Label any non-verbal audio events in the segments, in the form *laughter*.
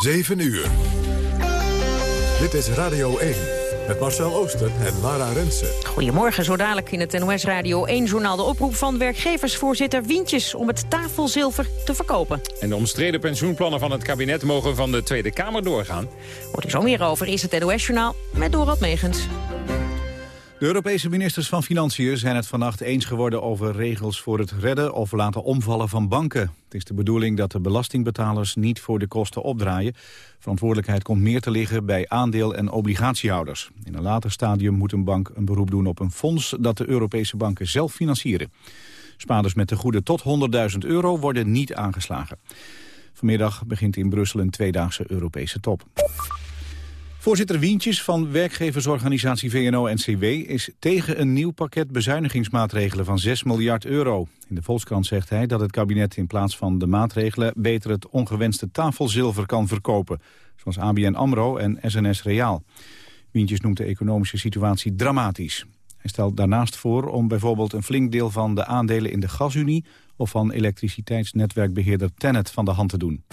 7 uur. Dit is Radio 1 met Marcel Ooster en Lara Rensen. Goedemorgen, zo dadelijk in het NOS Radio 1-journaal... de oproep van werkgeversvoorzitter Wientjes om het tafelzilver te verkopen. En de omstreden pensioenplannen van het kabinet mogen van de Tweede Kamer doorgaan. Wordt er zo meer over, is het NOS-journaal met Dorot Megens. De Europese ministers van Financiën zijn het vannacht eens geworden over regels voor het redden of laten omvallen van banken. Het is de bedoeling dat de belastingbetalers niet voor de kosten opdraaien. Verantwoordelijkheid komt meer te liggen bij aandeel- en obligatiehouders. In een later stadium moet een bank een beroep doen op een fonds dat de Europese banken zelf financieren. Spaarders met te goede tot 100.000 euro worden niet aangeslagen. Vanmiddag begint in Brussel een tweedaagse Europese top. Voorzitter Wientjes van werkgeversorganisatie VNO-NCW is tegen een nieuw pakket bezuinigingsmaatregelen van 6 miljard euro. In de Volkskrant zegt hij dat het kabinet in plaats van de maatregelen beter het ongewenste tafelzilver kan verkopen, zoals ABN AMRO en SNS Reaal. Wientjes noemt de economische situatie dramatisch. Hij stelt daarnaast voor om bijvoorbeeld een flink deel van de aandelen in de gasunie of van elektriciteitsnetwerkbeheerder Tennet van de hand te doen.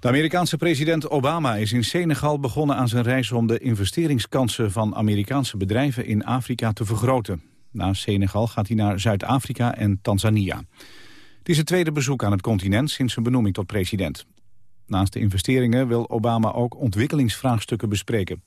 De Amerikaanse president Obama is in Senegal begonnen aan zijn reis om de investeringskansen van Amerikaanse bedrijven in Afrika te vergroten. Na Senegal gaat hij naar Zuid-Afrika en Tanzania. Het is het tweede bezoek aan het continent sinds zijn benoeming tot president. Naast de investeringen wil Obama ook ontwikkelingsvraagstukken bespreken.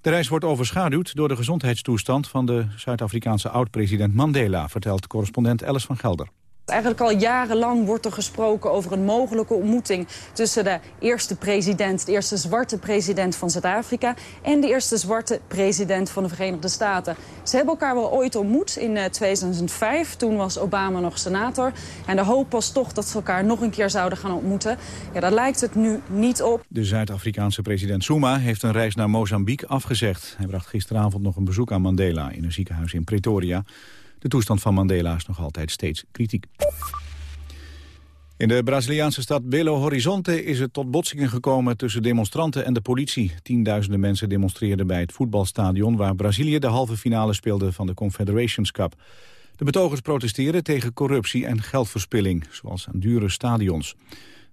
De reis wordt overschaduwd door de gezondheidstoestand van de Zuid-Afrikaanse oud-president Mandela, vertelt correspondent Alice van Gelder. Eigenlijk al jarenlang wordt er gesproken over een mogelijke ontmoeting... tussen de eerste president, de eerste zwarte president van Zuid-Afrika... en de eerste zwarte president van de Verenigde Staten. Ze hebben elkaar wel ooit ontmoet in 2005. Eh, Toen was Obama nog senator. En de hoop was toch dat ze elkaar nog een keer zouden gaan ontmoeten. Ja, daar lijkt het nu niet op. De Zuid-Afrikaanse president Zuma heeft een reis naar Mozambique afgezegd. Hij bracht gisteravond nog een bezoek aan Mandela in een ziekenhuis in Pretoria... De toestand van Mandela is nog altijd steeds kritiek. In de Braziliaanse stad Belo Horizonte is het tot botsingen gekomen tussen demonstranten en de politie. Tienduizenden mensen demonstreerden bij het voetbalstadion waar Brazilië de halve finale speelde van de Confederations Cup. De betogers protesteren tegen corruptie en geldverspilling, zoals aan dure stadions.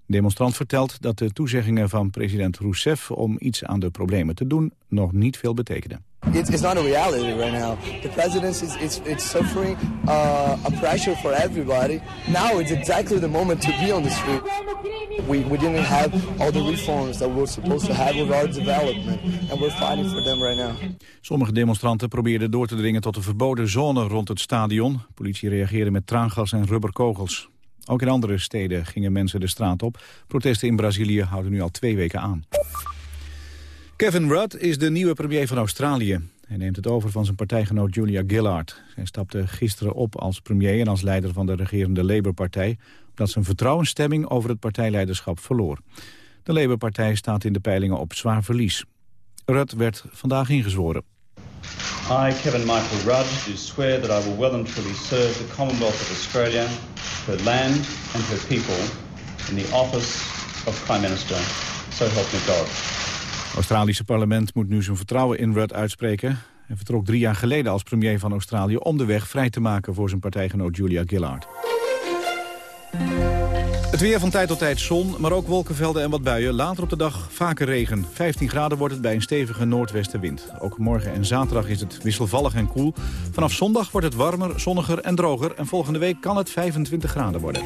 De demonstrant vertelt dat de toezeggingen van president Rousseff om iets aan de problemen te doen nog niet veel betekenen. It's, it's not a reality right now. The president is it's, it's suffering uh, a pressure for everybody. Now it's exactly the moment to be on the street. We, we didn't have all the reforms that we were supposed to have with our development. And we're fighting for them right now. Sommige demonstranten probeerden door te dringen tot de verboden zone rond het stadion. politie reageerde met traangas en rubberkogels. Ook in andere steden gingen mensen de straat op. Protesten in Brazilië houden nu al twee weken aan. Kevin Rudd is de nieuwe premier van Australië. Hij neemt het over van zijn partijgenoot Julia Gillard. Hij stapte gisteren op als premier en als leider van de regerende Labour-partij... omdat zijn vertrouwensstemming over het partijleiderschap verloor. De Labour-partij staat in de peilingen op zwaar verlies. Rudd werd vandaag ingezworen. I, Kevin Michael Rudd, do swear that I will well and truly serve the Commonwealth of Australia, her land and her people, in the office of Prime Minister. So help me God. Het Australische parlement moet nu zijn vertrouwen in Rudd uitspreken. Hij vertrok drie jaar geleden als premier van Australië... om de weg vrij te maken voor zijn partijgenoot Julia Gillard. Het weer van tijd tot tijd zon, maar ook wolkenvelden en wat buien. Later op de dag vaker regen. 15 graden wordt het bij een stevige noordwestenwind. Ook morgen en zaterdag is het wisselvallig en koel. Vanaf zondag wordt het warmer, zonniger en droger. En volgende week kan het 25 graden worden.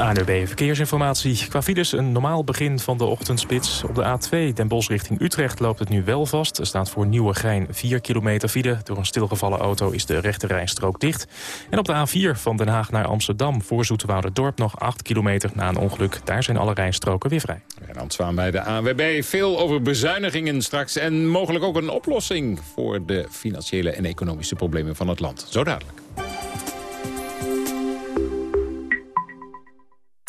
ANUB Verkeersinformatie. Qua files een normaal begin van de ochtendspits. Op de A2 Den Bosch richting Utrecht loopt het nu wel vast. Er staat voor Nieuwegein 4 kilometer file. Door een stilgevallen auto is de rechte rijstrook dicht. En op de A4 van Den Haag naar Amsterdam voor Dorp nog 8 kilometer na een ongeluk. Daar zijn alle rijstroken weer vrij. En dan zwaan bij de ANWB veel over bezuinigingen straks... en mogelijk ook een oplossing voor de financiële en economische problemen van het land. Zo dadelijk.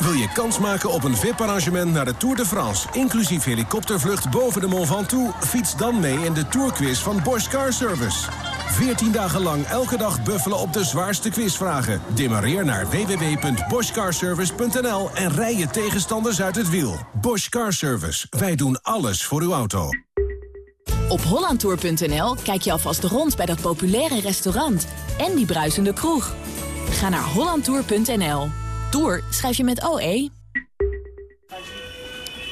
Wil je kans maken op een VIP-arrangement naar de Tour de France... inclusief helikoptervlucht boven de Mont Ventoux? Fiets dan mee in de Tourquiz van Bosch Car Service. 14 dagen lang elke dag buffelen op de zwaarste quizvragen. Demareer naar www.boschcarservice.nl en rij je tegenstanders uit het wiel. Bosch Car Service. Wij doen alles voor uw auto. Op hollandtour.nl kijk je alvast rond bij dat populaire restaurant... en die bruisende kroeg. Ga naar hollandtour.nl. Door schrijf je met OE.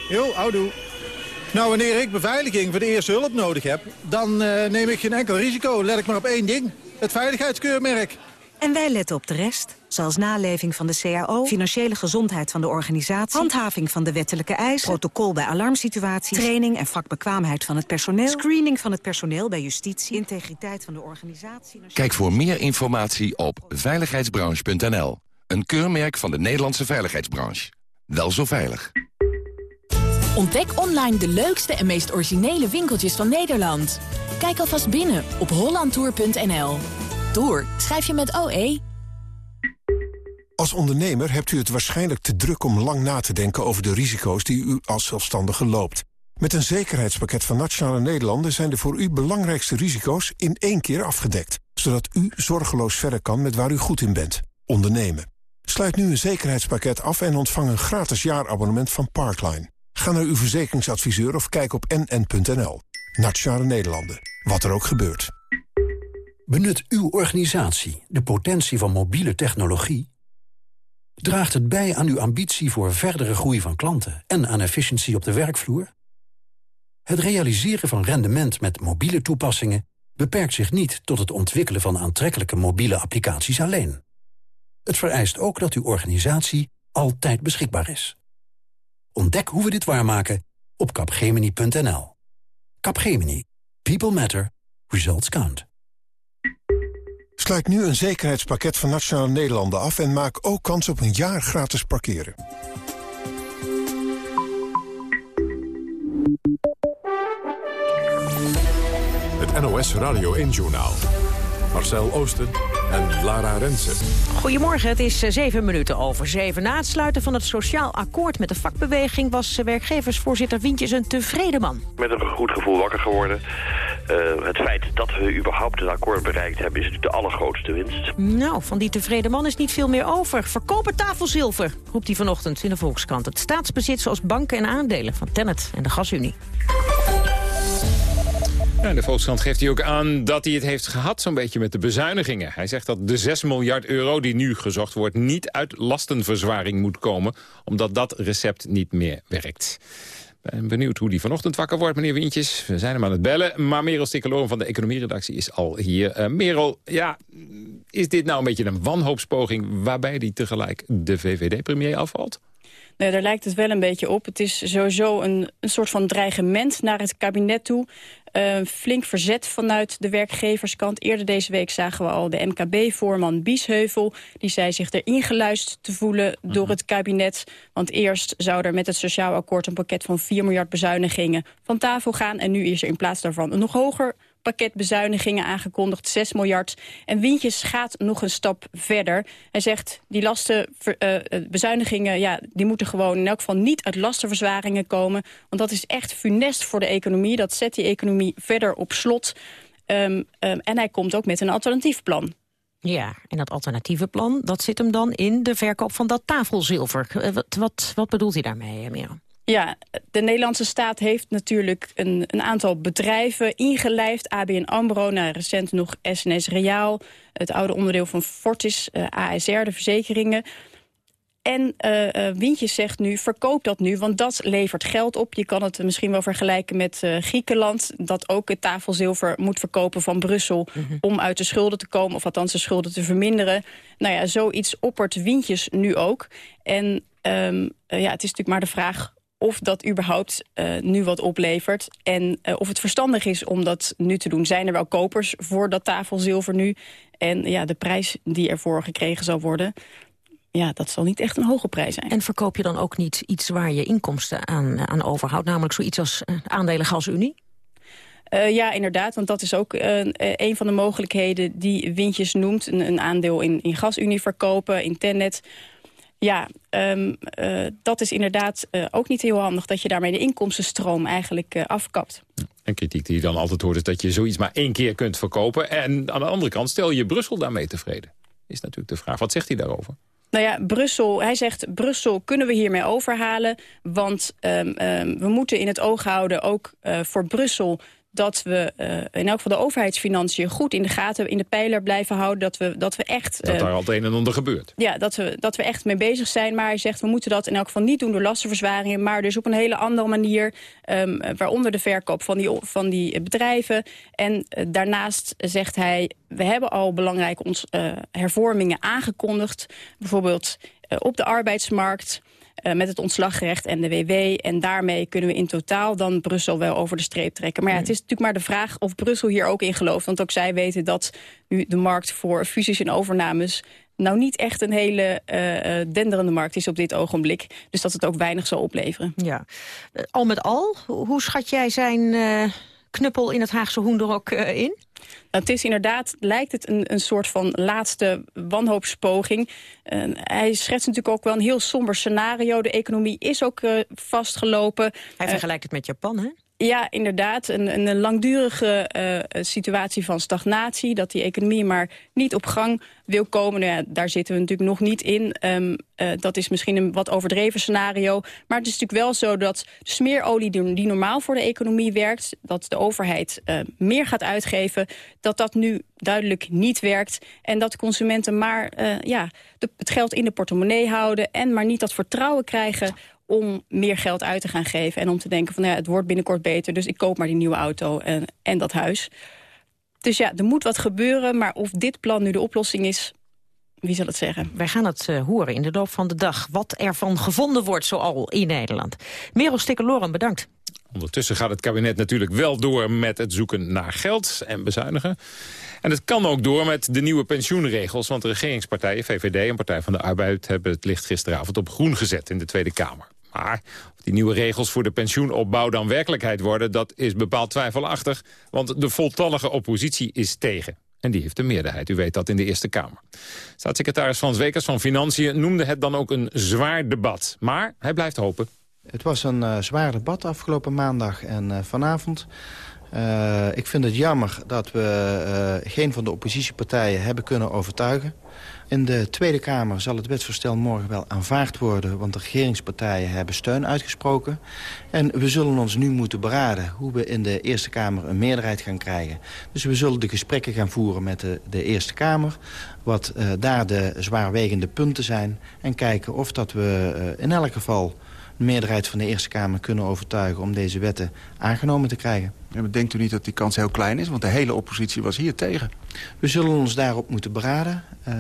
Jo, houdoe. Nou, wanneer ik beveiliging voor de eerste hulp nodig heb... dan eh, neem ik geen enkel risico. Let ik maar op één ding. Het veiligheidskeurmerk. En wij letten op de rest, zoals naleving van de CAO... financiële gezondheid van de organisatie... handhaving van de wettelijke eisen... protocol bij alarmsituaties... training en vakbekwaamheid van het personeel... screening van het personeel bij justitie... integriteit van de organisatie... Kijk voor meer informatie op veiligheidsbranche.nl. Een keurmerk van de Nederlandse veiligheidsbranche. Wel zo veilig. Ontdek online de leukste en meest originele winkeltjes van Nederland. Kijk alvast binnen op hollandtour.nl. Door schrijf je met OE. Als ondernemer hebt u het waarschijnlijk te druk om lang na te denken over de risico's die u als zelfstandige loopt. Met een zekerheidspakket van Nationale Nederlanden zijn de voor u belangrijkste risico's in één keer afgedekt. Zodat u zorgeloos verder kan met waar u goed in bent. Ondernemen. Sluit nu een zekerheidspakket af en ontvang een gratis jaarabonnement van Parkline. Ga naar uw verzekeringsadviseur of kijk op nn.nl. Nationale Nederlanden. Wat er ook gebeurt. Benut uw organisatie de potentie van mobiele technologie? Draagt het bij aan uw ambitie voor verdere groei van klanten en aan efficiëntie op de werkvloer? Het realiseren van rendement met mobiele toepassingen beperkt zich niet tot het ontwikkelen van aantrekkelijke mobiele applicaties alleen. Het vereist ook dat uw organisatie altijd beschikbaar is. Ontdek hoe we dit waarmaken op capgemini.nl. Capgemini. People matter. Results count. Sluit nu een zekerheidspakket van Nationale Nederlanden af... en maak ook kans op een jaar gratis parkeren. Het NOS Radio 1-journaal. Marcel Oosten en Lara Rensen. Goedemorgen, het is eh, zeven minuten over zeven. Na het sluiten van het sociaal akkoord met de vakbeweging... was eh, werkgeversvoorzitter Wientjes een tevreden man. Met een goed gevoel wakker geworden. Uh, het feit dat we überhaupt een akkoord bereikt hebben... is natuurlijk de allergrootste winst. Nou, van die tevreden man is niet veel meer over. Verkopen tafelzilver, roept hij vanochtend in de Volkskrant. Het staatsbezit zoals banken en aandelen van Tennet en de Gasunie. De Volkskrant geeft hij ook aan dat hij het heeft gehad zo'n beetje met de bezuinigingen. Hij zegt dat de 6 miljard euro die nu gezocht wordt niet uit lastenverzwaring moet komen, omdat dat recept niet meer werkt. Ben benieuwd hoe die vanochtend wakker wordt, meneer Wientjes. We zijn hem aan het bellen. Maar Merel Stikkeloon van de economieredactie is al hier. Uh, Merel, ja, is dit nou een beetje een wanhoopspoging... waarbij die tegelijk de VVD-premier afvalt? Nee, daar lijkt het wel een beetje op. Het is sowieso een, een soort van dreigement naar het kabinet toe. Uh, flink verzet vanuit de werkgeverskant. Eerder deze week zagen we al de MKB-voorman Biesheuvel. Die zei zich erin geluisterd te voelen door mhm. het kabinet. Want eerst zou er met het sociaal akkoord een pakket van 4 miljard bezuinigingen van tafel gaan. En nu is er in plaats daarvan een nog hoger pakket bezuinigingen aangekondigd, 6 miljard. En Wientjes gaat nog een stap verder. Hij zegt, die lastenbezuinigingen, uh, ja, die moeten gewoon in elk geval niet uit lastenverzwaringen komen. Want dat is echt funest voor de economie. Dat zet die economie verder op slot. Um, um, en hij komt ook met een alternatief plan. Ja, en dat alternatieve plan, dat zit hem dan in de verkoop van dat tafelzilver. Eh, wat, wat, wat bedoelt hij daarmee, eh, Merel? Ja, de Nederlandse staat heeft natuurlijk een, een aantal bedrijven ingelijfd. ABN AMRO, nou, recent nog SNS Reaal, het oude onderdeel van Fortis, uh, eh, ASR, de verzekeringen. En uh, uh, zegt nu, verkoop dat nu, want dat levert geld op. Je kan het misschien wel vergelijken met uh, Griekenland... dat ook het tafelzilver moet verkopen van Brussel... Mhm. om uit de schulden te komen, of althans de schulden te verminderen. Nou ja, zoiets oppert Wintjes nu ook. En um, ja, het is natuurlijk maar de vraag of dat überhaupt uh, nu wat oplevert. En uh, of het verstandig is om dat nu te doen. Zijn er wel kopers voor dat tafelzilver nu? En ja, de prijs die ervoor gekregen zal worden... ja, dat zal niet echt een hoge prijs zijn. En verkoop je dan ook niet iets waar je inkomsten aan, aan overhoudt? Namelijk zoiets als uh, aandelen gasunie? Uh, ja, inderdaad, want dat is ook uh, een van de mogelijkheden die Wintjes noemt. Een, een aandeel in, in gasunie verkopen, in Tennet... Ja, um, uh, dat is inderdaad uh, ook niet heel handig... dat je daarmee de inkomstenstroom eigenlijk uh, afkapt. En kritiek die je dan altijd hoort is dat je zoiets maar één keer kunt verkopen. En aan de andere kant stel je Brussel daarmee tevreden. Is natuurlijk de vraag. Wat zegt hij daarover? Nou ja, Brussel, hij zegt Brussel kunnen we hiermee overhalen. Want um, um, we moeten in het oog houden, ook voor Brussel dat we uh, in elk geval de overheidsfinanciën goed in de gaten, in de pijler blijven houden. Dat we, dat we echt. Dat daar al het een en ander gebeurt. Ja, dat we, dat we echt mee bezig zijn. Maar hij zegt, we moeten dat in elk geval niet doen door lastenverzwaringen. Maar dus op een hele andere manier. Um, waaronder de verkoop van die, van die bedrijven. En uh, daarnaast zegt hij, we hebben al belangrijke ons, hervormingen aangekondigd. Bijvoorbeeld op de arbeidsmarkt. Uh, met het ontslagrecht en de WW. En daarmee kunnen we in totaal dan Brussel wel over de streep trekken. Maar ja, het is natuurlijk maar de vraag of Brussel hier ook in gelooft. Want ook zij weten dat nu de markt voor fusies en overnames nou niet echt een hele uh, denderende markt is op dit ogenblik. Dus dat het ook weinig zal opleveren. Ja. Al met al, hoe schat jij zijn knuppel in het Haagse hoenderok in? Het is inderdaad, lijkt het een, een soort van laatste wanhoopspoging. Uh, hij schetst natuurlijk ook wel een heel somber scenario. De economie is ook uh, vastgelopen. Hij vergelijkt het met Japan, hè? Ja, inderdaad. Een, een langdurige uh, situatie van stagnatie. Dat die economie maar niet op gang wil komen. Nou ja, daar zitten we natuurlijk nog niet in. Um, uh, dat is misschien een wat overdreven scenario. Maar het is natuurlijk wel zo dat de smeerolie die normaal voor de economie werkt... dat de overheid uh, meer gaat uitgeven, dat dat nu duidelijk niet werkt. En dat consumenten maar ja, de, het geld in de portemonnee houden... en maar niet dat vertrouwen krijgen om meer geld uit te gaan geven. En om te denken van ja, het wordt binnenkort beter, dus ik koop maar die nieuwe auto en, en dat huis. Dus ja, er moet wat gebeuren, maar of dit plan nu de oplossing is... Wie zal het zeggen? Wij gaan het uh, horen in de loop van de dag. Wat ervan gevonden wordt zoal in Nederland. Merel Stikkeloren, bedankt. Ondertussen gaat het kabinet natuurlijk wel door met het zoeken naar geld en bezuinigen. En het kan ook door met de nieuwe pensioenregels. Want de regeringspartijen, VVD en Partij van de Arbeid... hebben het licht gisteravond op groen gezet in de Tweede Kamer. Maar of die nieuwe regels voor de pensioenopbouw dan werkelijkheid worden... dat is bepaald twijfelachtig, want de voltallige oppositie is tegen. En die heeft de meerderheid, u weet dat, in de Eerste Kamer. Staatssecretaris Frans Wekers van Financiën noemde het dan ook een zwaar debat. Maar hij blijft hopen. Het was een uh, zwaar debat afgelopen maandag en uh, vanavond. Uh, ik vind het jammer dat we geen van de oppositiepartijen hebben kunnen overtuigen. In de Tweede Kamer zal het wetsvoorstel morgen wel aanvaard worden... want de regeringspartijen hebben steun uitgesproken. En we zullen ons nu moeten beraden hoe we in de Eerste Kamer een meerderheid gaan krijgen. Dus we zullen de gesprekken gaan voeren met de, de Eerste Kamer... wat uh, daar de zwaarwegende punten zijn... en kijken of dat we uh, in elk geval de meerderheid van de Eerste Kamer kunnen overtuigen... om deze wetten aangenomen te krijgen. Ja, maar denkt u niet dat die kans heel klein is? Want de hele oppositie was hier tegen. We zullen ons daarop moeten beraden. Uh,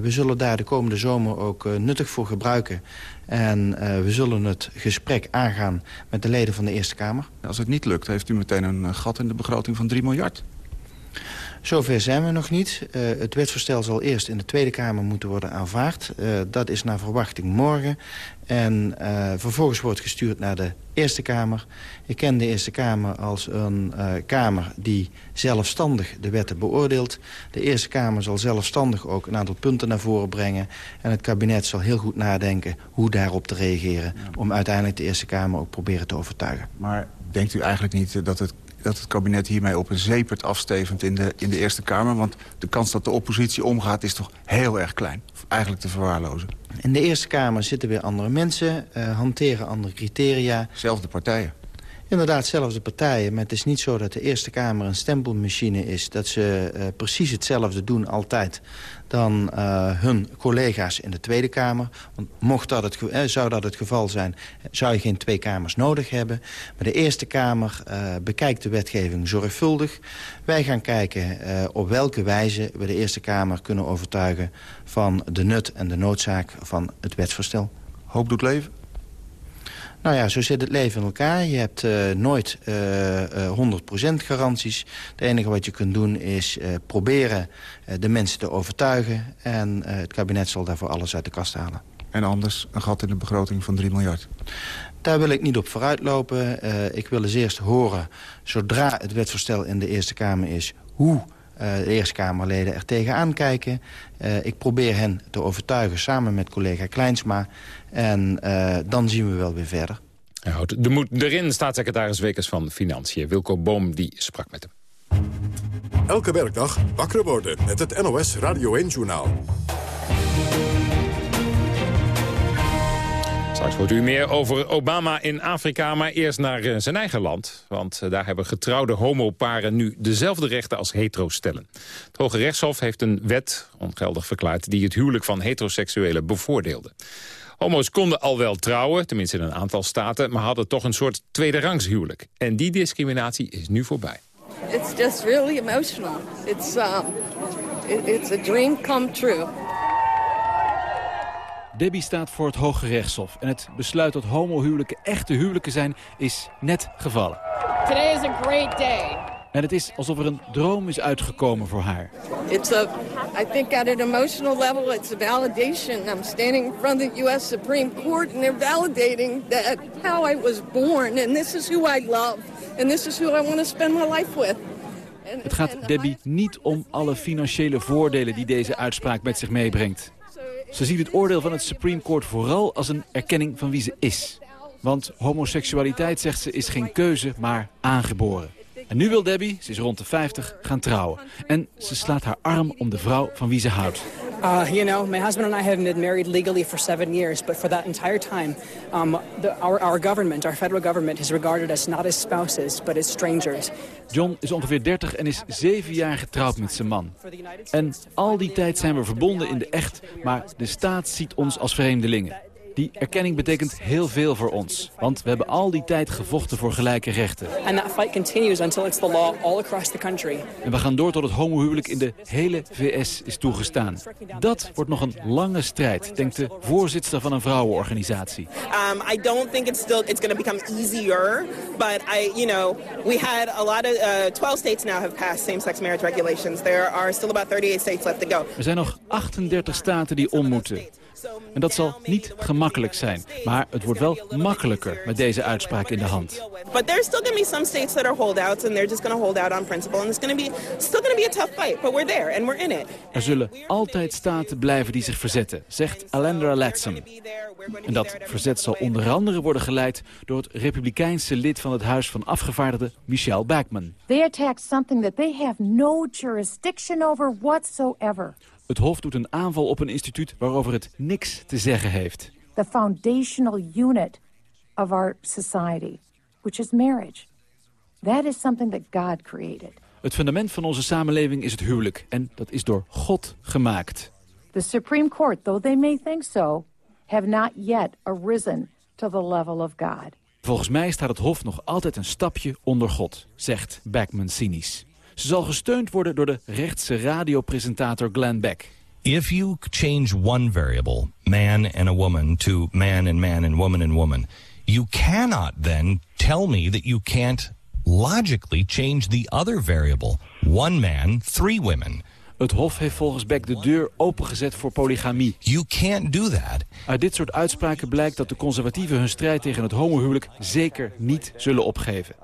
we zullen daar de komende zomer ook uh, nuttig voor gebruiken. En uh, we zullen het gesprek aangaan met de leden van de Eerste Kamer. Als het niet lukt, heeft u meteen een gat in de begroting van 3 miljard. Zover zijn we nog niet. Uh, het wetsvoorstel zal eerst in de Tweede Kamer moeten worden aanvaard. Uh, dat is naar verwachting morgen. En uh, vervolgens wordt gestuurd naar de Eerste Kamer. Ik ken de Eerste Kamer als een uh, Kamer die zelfstandig de wetten beoordeelt. De Eerste Kamer zal zelfstandig ook een aantal punten naar voren brengen. En het kabinet zal heel goed nadenken hoe daarop te reageren... om uiteindelijk de Eerste Kamer ook proberen te overtuigen. Maar denkt u eigenlijk niet dat het dat het kabinet hiermee op een zeepert afstevend in de, in de Eerste Kamer. Want de kans dat de oppositie omgaat is toch heel erg klein. Eigenlijk te verwaarlozen. In de Eerste Kamer zitten weer andere mensen, uh, hanteren andere criteria. Zelfde partijen. Inderdaad, zelfde partijen. Maar het is niet zo dat de Eerste Kamer een stempelmachine is. Dat ze uh, precies hetzelfde doen altijd dan uh, hun collega's in de Tweede Kamer. Want mocht dat het, eh, zou dat het geval zijn, zou je geen twee kamers nodig hebben. Maar de Eerste Kamer bekijkt de wetgeving zorgvuldig. Wij gaan kijken op welke wijze we de Eerste Kamer kunnen overtuigen... van de nut en de noodzaak van het wetsvoorstel. Hoop doet leven? Nou ja, zo zit het leven in elkaar. Je hebt uh, nooit uh, uh, 100% garanties. Het enige wat je kunt doen is uh, proberen de mensen te overtuigen. En het kabinet zal daarvoor alles uit de kast halen. En anders een gat in de begroting van 3 miljard? Daar wil ik niet op vooruitlopen. Ik wil eens eerst horen, zodra het wetsvoorstel in de Eerste Kamer is... hoe de Eerste Kamerleden er tegenaan kijken. Uh, ik probeer hen te overtuigen samen met collega Kleinsma. En uh, dan zien we wel weer verder. Hij houdt de moed erin, staatssecretaris Wekers van Financiën. Wilco Boom die sprak met hem. Elke werkdag wakker worden met het NOS Radio 1-journaal. Straks wordt u meer over Obama in Afrika, maar eerst naar eh, zijn eigen land. Want eh, daar hebben getrouwde homoparen nu dezelfde rechten als heterostellen. Het Hoge Rechtshof heeft een wet ongeldig verklaard... die het huwelijk van heteroseksuelen bevoordeelde. Homo's konden al wel trouwen, tenminste in een aantal staten... maar hadden toch een soort tweederangs huwelijk. En die discriminatie is nu voorbij. It's just really emotional. It's, um, it's a dream come true. Debbie staat voor het Hoge Rechtshof. En het besluit dat homohuwelijken echte huwelijken zijn, is net gevallen. Today is a great day. En het is alsof er een droom is uitgekomen voor haar. It's a, I think at an emotional level, it's a validation. I'm standing in front of the U.S. Supreme Court and they're validating that how I was born. And this is who I love. And this is who I want to spend my life with. Het gaat Debbie niet om alle financiële voordelen die deze uitspraak met zich meebrengt. Ze ziet het oordeel van het Supreme Court vooral als een erkenning van wie ze is. Want homoseksualiteit, zegt ze, is geen keuze, maar aangeboren. En nu wil Debbie, ze is rond de 50, gaan trouwen. En ze slaat haar arm om de vrouw van wie ze houdt. Uh, you know, my husband and I have been married legally for seven years, but for that entire time, um, the, our, our government, our federal government, has regarded us not as spouses, but as strangers. John is ongeveer 30 en is zeven jaar getrouwd met zijn man. En al die tijd zijn we verbonden in de echt, maar de staat ziet ons als vreemdelingen. Die erkenning betekent heel veel voor ons. Want we hebben al die tijd gevochten voor gelijke rechten. And that fight continues until it's the law all across the country. En we gaan door tot het homohuwelijk in de hele VS is toegestaan. Dat wordt nog een lange strijd, denkt de voorzitter van een vrouwenorganisatie. Um, I don't think it's still it's going to become easier, but I, you know, we had a lot of uh, 12 states now have passed same-sex marriage regulations. There are still about 38 states left to go. Er zijn nog 38 staten die om moeten. En dat zal niet gemakkelijk zijn. Maar het wordt wel makkelijker met deze uitspraak in de hand. But there's still going to be some states that are holdouts and they're just going to hold out on principle and it's going to be still going to be a tough fight, but we're there and we're in it. Er zullen altijd staten blijven die zich verzetten, zegt Alendra Latsom. En dat verzet zal onder andere worden geleid door het republikeinse lid van het Huis van Afgevaardigden, Michelle Bachmann. They attack something that they have no jurisdiction over whatsoever. Het Hof doet een aanval op een instituut waarover het niks te zeggen heeft. The foundational unit of our society, which is marriage. That is something that God created. Het fundament van onze samenleving is het huwelijk. En dat is door God gemaakt. The Supreme Court, though they may think so, have not yet arisen to the level of God. Volgens mij staat het Hof nog altijd een stapje onder God, zegt Beckman cynisch. Ze zal gesteund worden door de rechtse radiopresentator Glenn Beck. If you change one variable, man and a woman, to man and man and woman and woman, you cannot then tell me that you can't logically change the other variable. One man, three women. Het Hof heeft volgens Beck de deur opengezet voor polygamie. You can't do that. Uit dit soort uitspraken blijkt dat de conservatieven hun strijd tegen het homohuwelijk zeker niet zullen opgeven.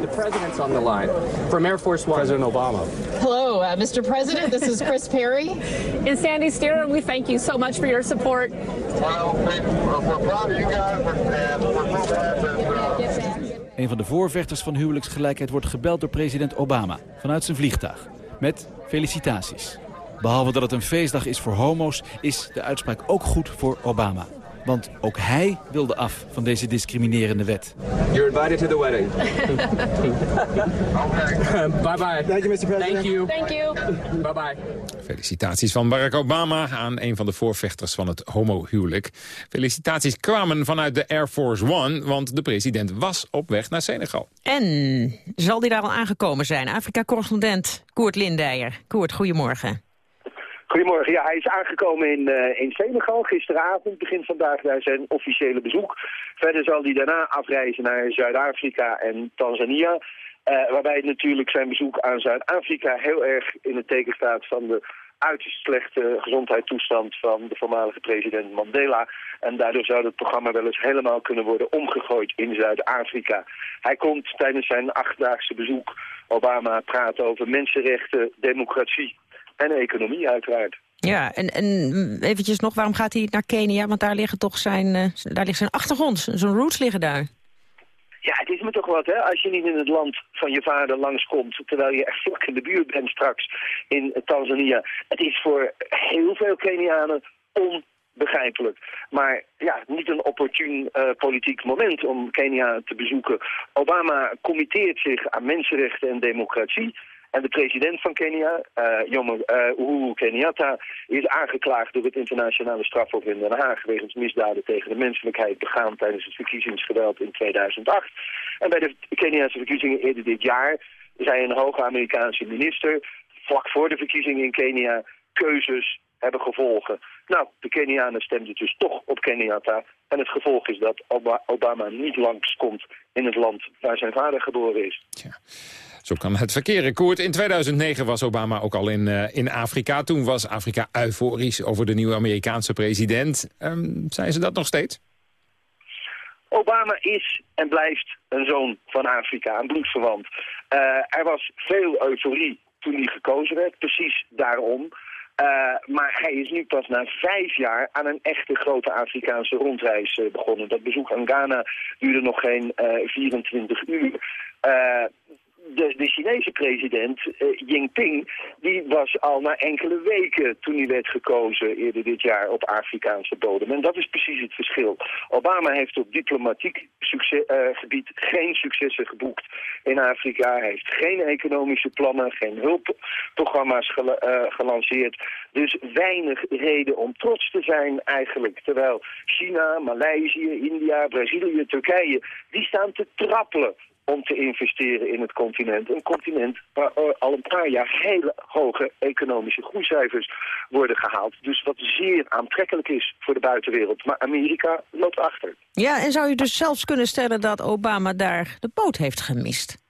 The president's on the line from Air Force One. President Obama. Hello, uh, Mr. President. This is Chris Perry. And Sandy Steer, we thank you so much for your support. Well, we're proud of you guys and we're so glad that... Een van de voorvechters van huwelijksgelijkheid wordt gebeld door president Obama vanuit zijn vliegtuig. Met felicitaties. Behalve dat het een feestdag is voor homo's, is de uitspraak ook goed voor Obama. Want ook hij wilde af van deze discriminerende wet. You're invited to the wedding. *laughs* bye bye. Thank you, Mr. President. Thank you. Thank you. Bye bye. Felicitaties van Barack Obama aan een van de voorvechters van het homohuwelijk. Felicitaties kwamen vanuit de Air Force One, want de president was op weg naar Senegal. En zal die daar al aangekomen zijn? Afrika-correspondent Koert Lindijer. Koert, goedemorgen. Goedemorgen. Ja, hij is aangekomen in, uh, in Senegal gisteravond. Begint vandaag bij zijn officiële bezoek. Verder zal hij daarna afreizen naar Zuid-Afrika en Tanzania. Uh, waarbij natuurlijk zijn bezoek aan Zuid-Afrika heel erg in het teken staat van de uiterst slechte gezondheidstoestand van de voormalige president Mandela. En daardoor zou het programma wel eens helemaal kunnen worden omgegooid in Zuid-Afrika. Hij komt tijdens zijn achtdaagse bezoek Obama praten over mensenrechten, democratie en economie uiteraard. Ja, en, en eventjes nog, waarom gaat hij naar Kenia? Want daar, liggen toch zijn, uh, daar ligt zijn achtergrond, zijn roots liggen daar. Ja, het is me toch wat, hè? Als je niet in het land van je vader langskomt... terwijl je echt vlak in de buurt bent straks in Tanzania. Het is voor heel veel Kenianen begrijpelijk. Maar ja, niet een opportun uh, politiek moment om Kenia te bezoeken. Obama committeert zich aan mensenrechten en democratie. En de president van Kenia, uh, Uhuru Kenyatta, is aangeklaagd door het internationale strafhof in Den Haag wegens misdaden tegen de menselijkheid begaan tijdens het verkiezingsgeweld in 2008. En bij de Keniaanse verkiezingen eerder dit jaar zei een hoge Amerikaanse minister, vlak voor de verkiezingen in Kenia, keuzes hebben gevolgen. Nou, de Kenianen stemden dus toch op Kenyatta. En het gevolg is dat Obama niet langskomt in het land waar zijn vader geboren is. Ja. Zo kan het verkeren. Koert, in 2009 was Obama ook al in, uh, in Afrika. Toen was Afrika euforisch over de nieuwe Amerikaanse president. Um, zijn ze dat nog steeds? Obama is en blijft een zoon van Afrika, een bloedverwant. Uh, er was veel euforie toen hij gekozen werd, precies daarom. Uh, maar hij is nu pas na vijf jaar aan een echte grote Afrikaanse rondreis begonnen. Dat bezoek aan Ghana duurde nog geen 24 uur de, de Chinese president, uh, Jinping, die was al na enkele weken toen hij werd gekozen eerder dit jaar op Afrikaanse bodem. En dat is precies het verschil. Obama heeft op diplomatiek succes, uh, gebied geen successen geboekt in Afrika. Hij heeft geen economische plannen, geen hulpprogramma's uh, gelanceerd. Dus weinig reden om trots te zijn eigenlijk. Terwijl China, Maleisië, India, Brazilië, Turkije, die staan te trappelen om te investeren in het continent. Een continent waar al een paar jaar hele hoge economische groeicijfers worden gehaald. Dus wat zeer aantrekkelijk is voor de buitenwereld. Maar Amerika loopt achter. Ja, en zou je dus zelfs kunnen stellen dat Obama daar de boot heeft gemist?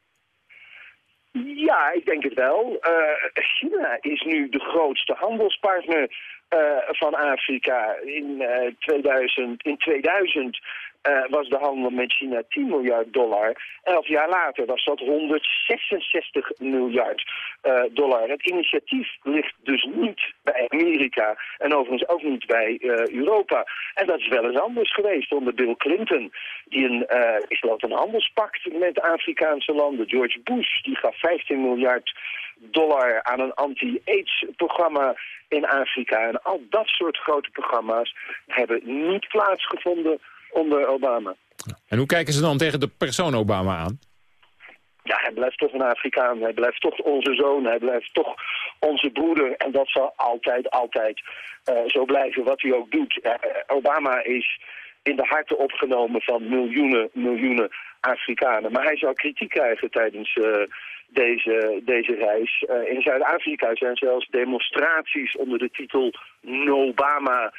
Ja, ik denk het wel. Uh, China is nu de grootste handelspartner uh, van Afrika. In, uh, 2000, in 2000 uh, was de handel met China 10 miljard dollar. Elf jaar later was dat 166 miljard uh, dollar. Het initiatief ligt dus niet bij Amerika en overigens ook niet bij uh, Europa. En dat is wel eens anders geweest onder Bill Clinton. Die een, is dat een handelspact met Afrikaanse landen. George Bush die gaf 15 miljard dollar aan een anti-AIDS-programma in Afrika. En al dat soort grote programma's hebben niet plaatsgevonden onder Obama. En hoe kijken ze dan tegen de persoon Obama aan? Ja, hij blijft toch een Afrikaan. Hij blijft toch onze zoon. Hij blijft toch onze broeder. En dat zal altijd, altijd uh, zo blijven wat hij ook doet. Uh, Obama is in de harten opgenomen van miljoenen, miljoenen Afrikanen. Maar hij zal kritiek krijgen tijdens uh, deze, deze reis. in Zuid-Afrika zijn zelfs demonstraties onder de titel No Obama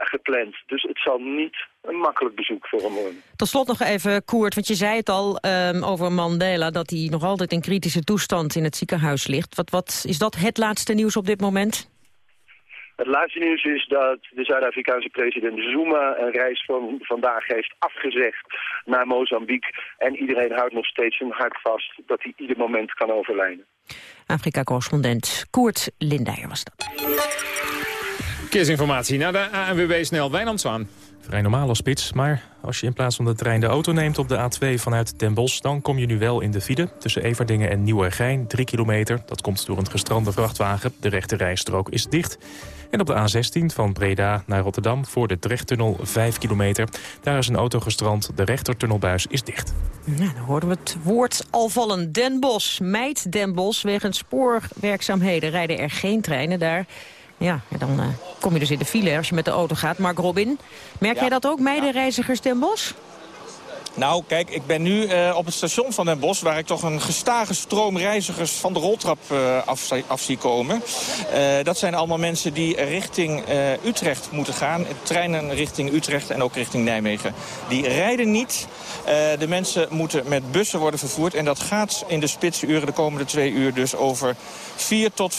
gepland. Dus het zal niet een makkelijk bezoek voor hem worden. Tot slot nog even, Koert, want je zei het al um, over Mandela... dat hij nog altijd in kritische toestand in het ziekenhuis ligt. Wat, wat is dat het laatste nieuws op dit moment? Het laatste nieuws is dat de Zuid-Afrikaanse president Zuma een reis van vandaag heeft afgezegd naar Mozambique. En iedereen houdt nog steeds zijn hart vast dat hij ieder moment kan overlijden. Afrika-correspondent Koert Lindijer was dat. Verkeersinformatie naar de ANWB snel Wijnandswaan. Vrij normale spits, maar als je in plaats van de trein de auto neemt op de A2 vanuit Den Bosch... dan kom je nu wel in de file tussen Everdingen en Nieuwegein, 3 kilometer. Dat komt door een gestrande vrachtwagen. De rechte rijstrook is dicht. En op de A16 van Breda naar Rotterdam voor de Drechttunnel 5 kilometer. Daar is een auto gestrand, de rechtertunnelbuis is dicht. Nou, dan horen we het woord al vallen. Den Bosch, meid Den Bosch. Wegens spoorwerkzaamheden rijden er geen treinen daar... Ja, dan uh, kom je dus in de file als je met de auto gaat. Mark Robin, merk ja. jij dat ook, meidenreizigers Den Bosch? Nou, kijk, ik ben nu uh, op het station van Den Bosch... waar ik toch een gestage stroom reizigers van de roltrap uh, af, af, zie komen. Uh, dat zijn allemaal mensen die richting Utrecht moeten gaan. Treinen richting Utrecht en ook richting Nijmegen. Die rijden niet. De mensen moeten met bussen worden vervoerd. En dat gaat in de spitsuren de komende twee uur dus over 4 tot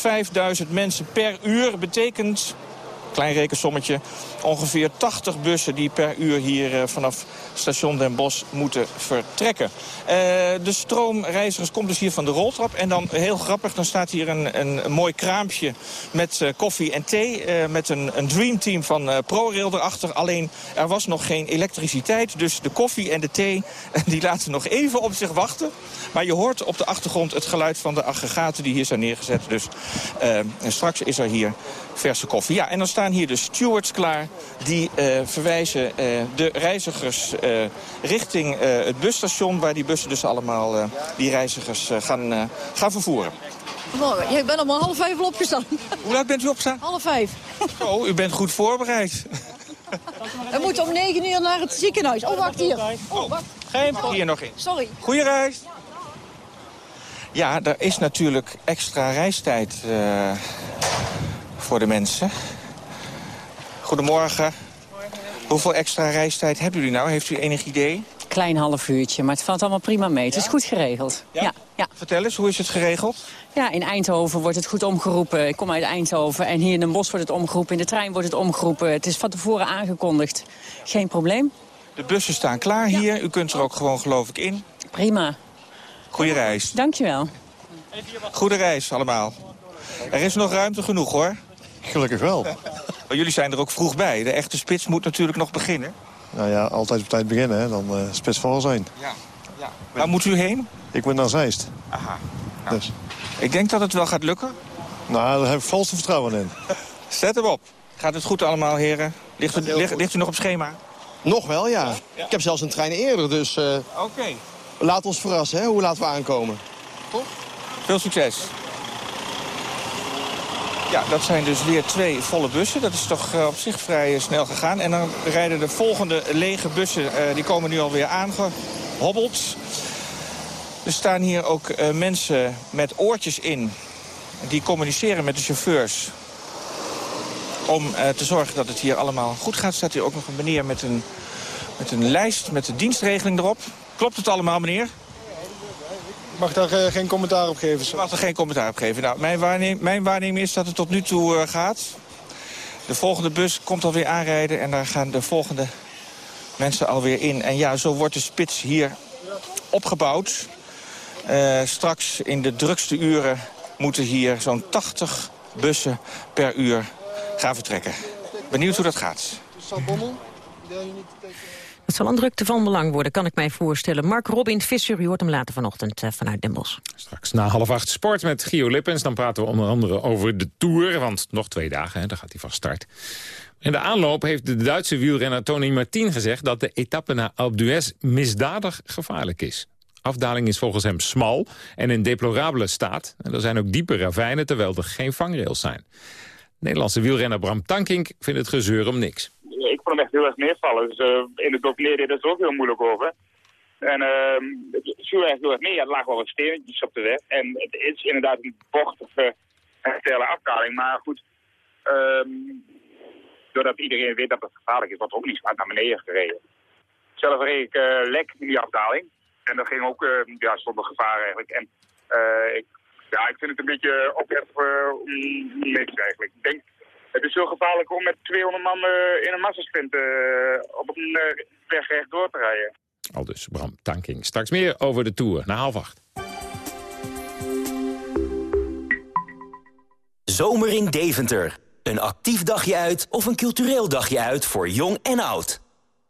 5.000 mensen per uur. Betekent klein rekensommetje. Ongeveer 80 bussen die per uur hier uh, vanaf station Den Bosch moeten vertrekken. Uh, de stroomreizigers komt dus hier van de roltrap. En dan heel grappig, dan staat hier een, een, mooi kraampje met uh, koffie en thee. met een, een dreamteam van ProRail erachter. Alleen er was nog geen elektriciteit. Dus de koffie en de thee *laughs* die laten nog even op zich wachten. Maar je hoort op de achtergrond het geluid van de aggregaten die hier zijn neergezet. Dus straks is er hier verse koffie. Ja, en dan staan hier de stewards klaar. Die verwijzen de reizigers richting het busstation... waar die bussen dus allemaal die reizigers gaan, gaan vervoeren. Morgen. ik ben om half vijf al opgestaan. Hoe laat bent u opgestaan? Half vijf. Oh, u bent goed voorbereid. We moeten om negen uur naar het ziekenhuis. Oh, wacht hier. Oh, wacht. Geen hier nog in. Sorry. Goeie reis. Ja, er is natuurlijk extra reistijd uh, voor de mensen. Goedemorgen. Hoeveel extra reistijd hebben jullie nou? Heeft u enig idee? Klein half uurtje, maar het valt allemaal prima mee. Het is goed geregeld. Ja? ja? Vertel eens, hoe is het geregeld? Ja, in Eindhoven wordt het goed omgeroepen. Ik kom uit Eindhoven en hier in Den Bosch wordt het omgeroepen. In de trein wordt het omgeroepen. Het is van tevoren aangekondigd. Geen probleem. De bussen staan klaar hier. U kunt er ook gewoon geloof ik in. Prima. Goeie reis. Dankjewel. Goede reis allemaal. Er is nog ruimte genoeg hoor. Gelukkig wel. Maar jullie zijn er ook vroeg bij. De echte spits moet natuurlijk nog beginnen. Nou ja, altijd op tijd beginnen, hè. dan uh, spits voor zijn. Ja, ja. Waar moet u heen? Ik moet naar Zeist. Aha. Nou, dus. Ik denk dat het wel gaat lukken. Nou, daar heb ik volste vertrouwen in. *laughs* Zet hem op. Gaat het goed allemaal, heren? Ligt u, ligt, ligt u nog op schema? Nog wel, ja. Ik heb zelfs een trein eerder, dus... Uh, Oké. Laat ons verrassen, hè, hoe laten we aankomen. Toch? Veel succes. Ja, dat zijn dus weer twee volle bussen. Dat is toch uh, op zich vrij snel gegaan. En dan rijden de volgende lege bussen, uh, die komen nu alweer aangehobbeld. Er staan hier ook mensen met oortjes in. Die communiceren met de chauffeurs. Om te zorgen dat het hier allemaal goed gaat. Staat hier ook nog een meneer met een, met een lijst met de dienstregeling erop. Klopt het allemaal, meneer? Mag daar uh, geen commentaar op geven. Ik mag er geen commentaar op geven. Nou, mijn, waarneming, mijn waarneming is dat het tot nu toe uh, gaat. De volgende bus komt alweer aanrijden en daar gaan de volgende mensen alweer in. En ja, zo wordt de spits hier opgebouwd. Uh, straks in de drukste uren moeten hier zo'n 80 bussen per uur gaan vertrekken. Benieuwd hoe dat gaat. Het zal een drukte van belang worden, kan ik mij voorstellen. Mark Robin Visser, u hoort hem later vanochtend uh, vanuit Den. Straks na half acht sport met Gio Lippens. Dan praten we onder andere over de Tour, want nog twee dagen, hè, dan gaat hij van start. In de aanloop heeft de Duitse wielrenner Tony Martin gezegd... dat de etappe naar Alpe d'Huez misdadig gevaarlijk is. Afdaling is volgens hem smal en in deplorabele staat. Er zijn ook diepe ravijnen, terwijl er geen vangrails zijn. Nederlandse wielrenner Bram Tankink vindt het gezeur om niks ik vond echt heel erg neervallen. Dus uh, in de documentary is er ook heel moeilijk over. En uh, het viel echt heel erg mee. Ja, er lagen wel wat steentjes op de weg. En het is inderdaad een bochtige en stelle afdaling. Maar goed, um, doordat iedereen weet dat het gevaarlijk is, wordt ook niet zo hard naar beneden gereden. Zelf reed ik uh, lek in die afdaling. En dat ging ook uh, ja, zonder gevaar eigenlijk. En ik, ja, ik vind het een beetje opheffen om niks eigenlijk. Ik denk het is zo gevaarlijk om met 200 man uh, in een massasprint uh, op een uh, weg rechtdoor te rijden. Al dus Bram Tanking. Straks meer over de Tour, na half acht. Zomer in Deventer. Een actief dagje uit of een cultureel dagje uit voor jong en oud.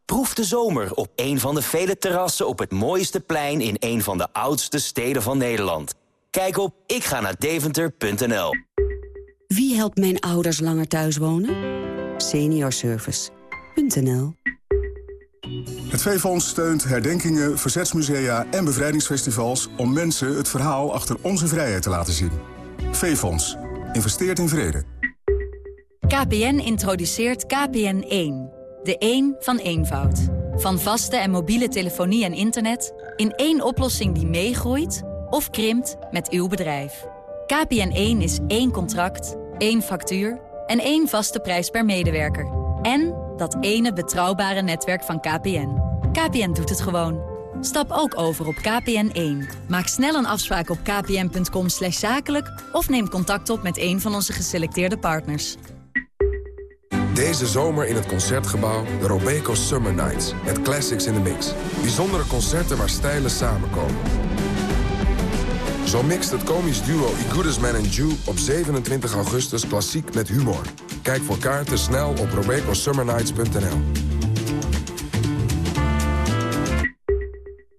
Proef de zomer op een van de vele terrassen op het mooiste plein... in een van de oudste steden van Nederland. Kijk op ikga naar Wie helpt mijn ouders langer thuis wonen? Seniorservice.nl Het V-Fonds steunt herdenkingen, verzetsmusea en bevrijdingsfestivals... om mensen het verhaal achter onze vrijheid te laten zien. V-Fonds. Investeert in vrede. KPN introduceert KPN1. De 1 van eenvoud. Van vaste en mobiele telefonie en internet... in één oplossing die meegroeit of krimpt met uw bedrijf. KPN1 is één contract, één factuur en één vaste prijs per medewerker. En dat ene betrouwbare netwerk van KPN. KPN doet het gewoon. Stap ook over op KPN1. Maak snel een afspraak op kpn.com zakelijk... of neem contact op met een van onze geselecteerde partners. Deze zomer in het Concertgebouw de Robeco Summer Nights. Met classics in the mix. Bijzondere concerten waar stijlen samenkomen. Zo mixt het komisch duo I Goodest Man Jew op 27 augustus klassiek met humor. Kijk voor kaarten snel op robecosummernights.nl.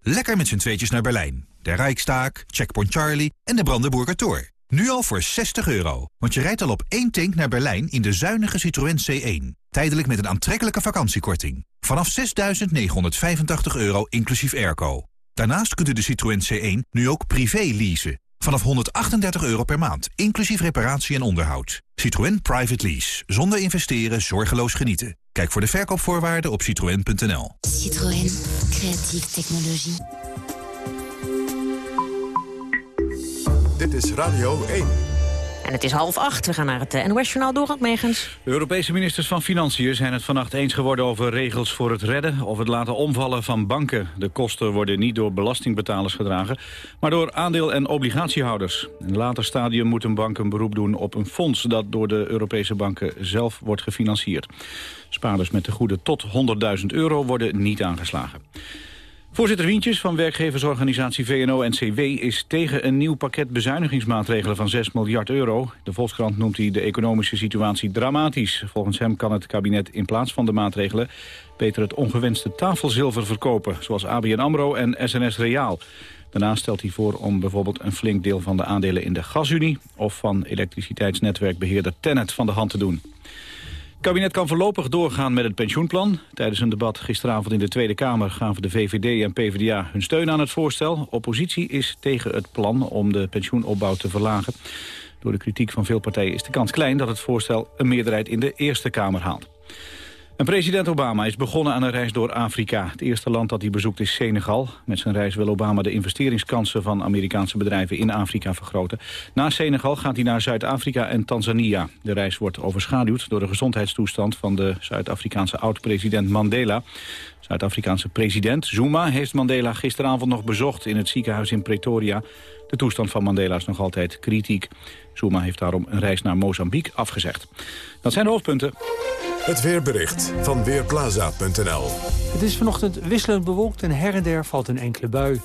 Lekker met z'n tweetjes naar Berlijn. De Rijkstaak, Checkpoint Charlie en de Brandenburger Tor. Nu al voor 60 euro, want je rijdt al op één tank naar Berlijn in de zuinige Citroën C1. Tijdelijk met een aantrekkelijke vakantiekorting. Vanaf 6.985 euro inclusief airco. Daarnaast kunt u de Citroën C1 nu ook privé leasen. Vanaf 138 euro per maand, inclusief reparatie en onderhoud. Citroën Private Lease. Zonder investeren, zorgeloos genieten. Kijk voor de verkoopvoorwaarden op citroën.nl. Citroën. Creatieve technologie. Dit is Radio 1. En het is half acht. We gaan naar het NOS-journaal door, Meegens. De Europese ministers van Financiën zijn het vannacht eens geworden over regels voor het redden of het laten omvallen van banken. De kosten worden niet door belastingbetalers gedragen, maar door aandeel- en obligatiehouders. In een later stadium moet een bank een beroep doen op een fonds dat door de Europese banken zelf wordt gefinancierd. Spaarders met de goede tot 100.000 euro worden niet aangeslagen. Voorzitter Wientjes van werkgeversorganisatie VNO-NCW is tegen een nieuw pakket bezuinigingsmaatregelen van 6 miljard euro. De Volkskrant noemt hij de economische situatie dramatisch. Volgens hem kan het kabinet in plaats van de maatregelen beter het ongewenste tafelzilver verkopen, zoals ABN AMRO en SNS Reaal. Daarnaast stelt hij voor om bijvoorbeeld een flink deel van de aandelen in de gasunie of van elektriciteitsnetwerkbeheerder Tennet van de hand te doen. Kabinet kan voorlopig doorgaan met het pensioenplan. Tijdens een debat gisteravond in de Tweede Kamer gaven de VVD en PvdA hun steun aan het voorstel. Oppositie is tegen het plan om de pensioenopbouw te verlagen. Door de kritiek van veel partijen is de kans klein dat het voorstel een meerderheid in de Eerste Kamer haalt. En president Obama is begonnen aan een reis door Afrika. Het eerste land dat hij bezoekt is Senegal. Met zijn reis wil Obama de investeringskansen van Amerikaanse bedrijven in Afrika vergroten. Na Senegal gaat hij naar Zuid-Afrika en Tanzania. De reis wordt overschaduwd door de gezondheidstoestand van de Zuid-Afrikaanse oud-president Mandela. Zuid-Afrikaanse president Zuma heeft Mandela gisteravond nog bezocht in het ziekenhuis in Pretoria. De toestand van Mandela is nog altijd kritiek. Zuma heeft daarom een reis naar Mozambique afgezegd. Dat zijn de hoofdpunten. Het weerbericht van Weerplaza.nl Het is vanochtend wisselend bewolkt en her en der valt een enkele bui.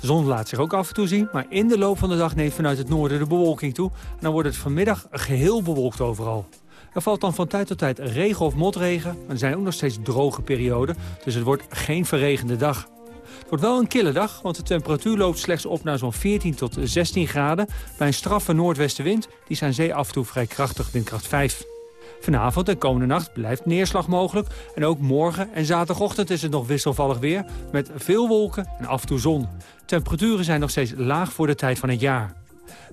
De zon laat zich ook af en toe zien, maar in de loop van de dag neemt vanuit het noorden de bewolking toe. En dan wordt het vanmiddag geheel bewolkt overal. Er valt dan van tijd tot tijd regen of motregen, maar er zijn ook nog steeds droge perioden. Dus het wordt geen verregende dag. Het wordt wel een kille dag, want de temperatuur loopt slechts op naar zo'n 14 tot 16 graden. Bij een straffe noordwestenwind, die zijn zee af en toe vrij krachtig, windkracht 5. Vanavond en komende nacht blijft neerslag mogelijk. En ook morgen en zaterdagochtend is het nog wisselvallig weer... met veel wolken en af en toe zon. Temperaturen zijn nog steeds laag voor de tijd van het jaar.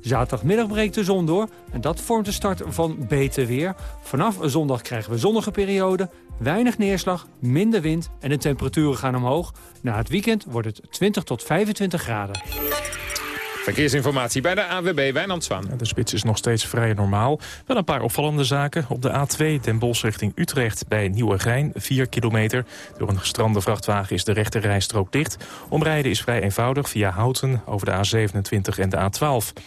Zaterdagmiddag breekt de zon door en dat vormt de start van beter weer. Vanaf zondag krijgen we zonnige periode, weinig neerslag, minder wind en de temperaturen gaan omhoog. Na het weekend wordt het 20 tot 25 graden. Verkeersinformatie bij de AWB Wijnand Zwaan. De spits is nog steeds vrij normaal. Wel een paar opvallende zaken. Op de A2 Den Bosch richting Utrecht bij Nieuwegein, 4 kilometer. Door een gestrande vrachtwagen is de rechte rijstrook dicht. Omrijden is vrij eenvoudig via Houten over de A27 en de A12.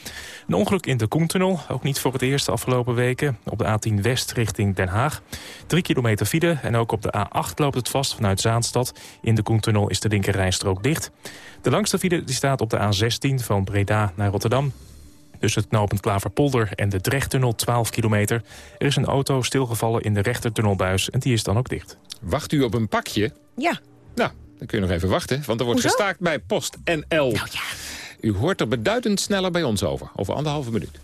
Een ongeluk in de Koentunnel, ook niet voor het eerst de afgelopen weken. Op de A10 West richting Den Haag. 3 kilometer file en ook op de A8 loopt het vast vanuit Zaanstad. In de Koentunnel is de linker rijstrook dicht. De langste file die staat op de A16 van Breda naar Rotterdam. Tussen het knooppunt Klaverpolder en de Drechttunnel 12 kilometer. Er is een auto stilgevallen in de rechtertunnelbuis en die is dan ook dicht. Wacht u op een pakje? Ja. Nou, dan kun je nog even wachten, want er wordt Hoezo? gestaakt bij Post NL. Nou ja. U hoort er beduidend sneller bij ons over, over anderhalve minuut.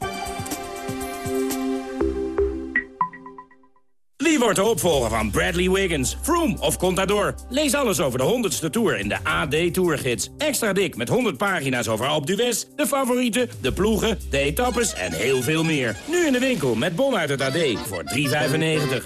Wie wordt de opvolger van Bradley Wiggins, Froome of Contador? Lees alles over de 100ste Tour in de AD Tourgids. Extra dik met 100 pagina's over Alpe d'Huez, de favorieten, de ploegen, de etappes en heel veel meer. Nu in de winkel met bon uit het AD voor 3,95.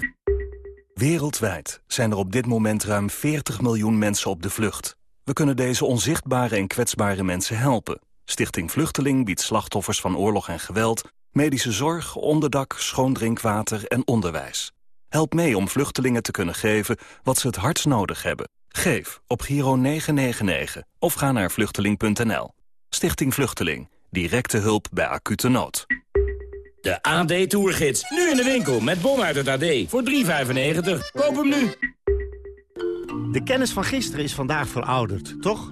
Wereldwijd zijn er op dit moment ruim 40 miljoen mensen op de vlucht. We kunnen deze onzichtbare en kwetsbare mensen helpen. Stichting Vluchteling biedt slachtoffers van oorlog en geweld... medische zorg, onderdak, schoon drinkwater en onderwijs. Help mee om vluchtelingen te kunnen geven wat ze het hardst nodig hebben. Geef op Giro 999 of ga naar vluchteling.nl. Stichting Vluchteling. Directe hulp bij acute nood. De AD Tourgids. Nu in de winkel met bon uit het AD voor 3,95. Koop hem nu. De kennis van gisteren is vandaag verouderd, toch?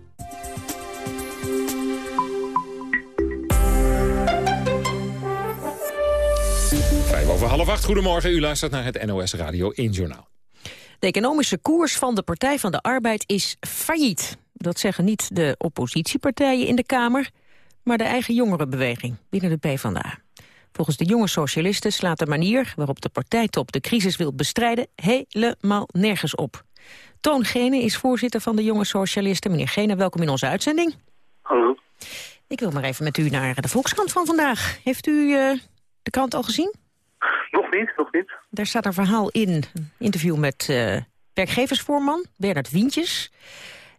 Over half acht, goedemorgen. U luistert naar het NOS Radio 1 Journaal. De economische koers van de Partij van de Arbeid is failliet. Dat zeggen niet de oppositiepartijen in de Kamer, maar de eigen jongerenbeweging binnen de PvdA. Volgens de jonge socialisten slaat de manier waarop de partijtop de crisis wil bestrijden helemaal nergens op. Toon Gene is voorzitter van de jonge socialisten. Meneer Gene, welkom in onze uitzending. Hallo. Ik wil maar even met u naar de Volkskrant van vandaag. Heeft u uh, de krant al gezien? Niet, nog. Daar staat een verhaal in, een interview met uh, werkgeversvoorman Bernard Wientjes.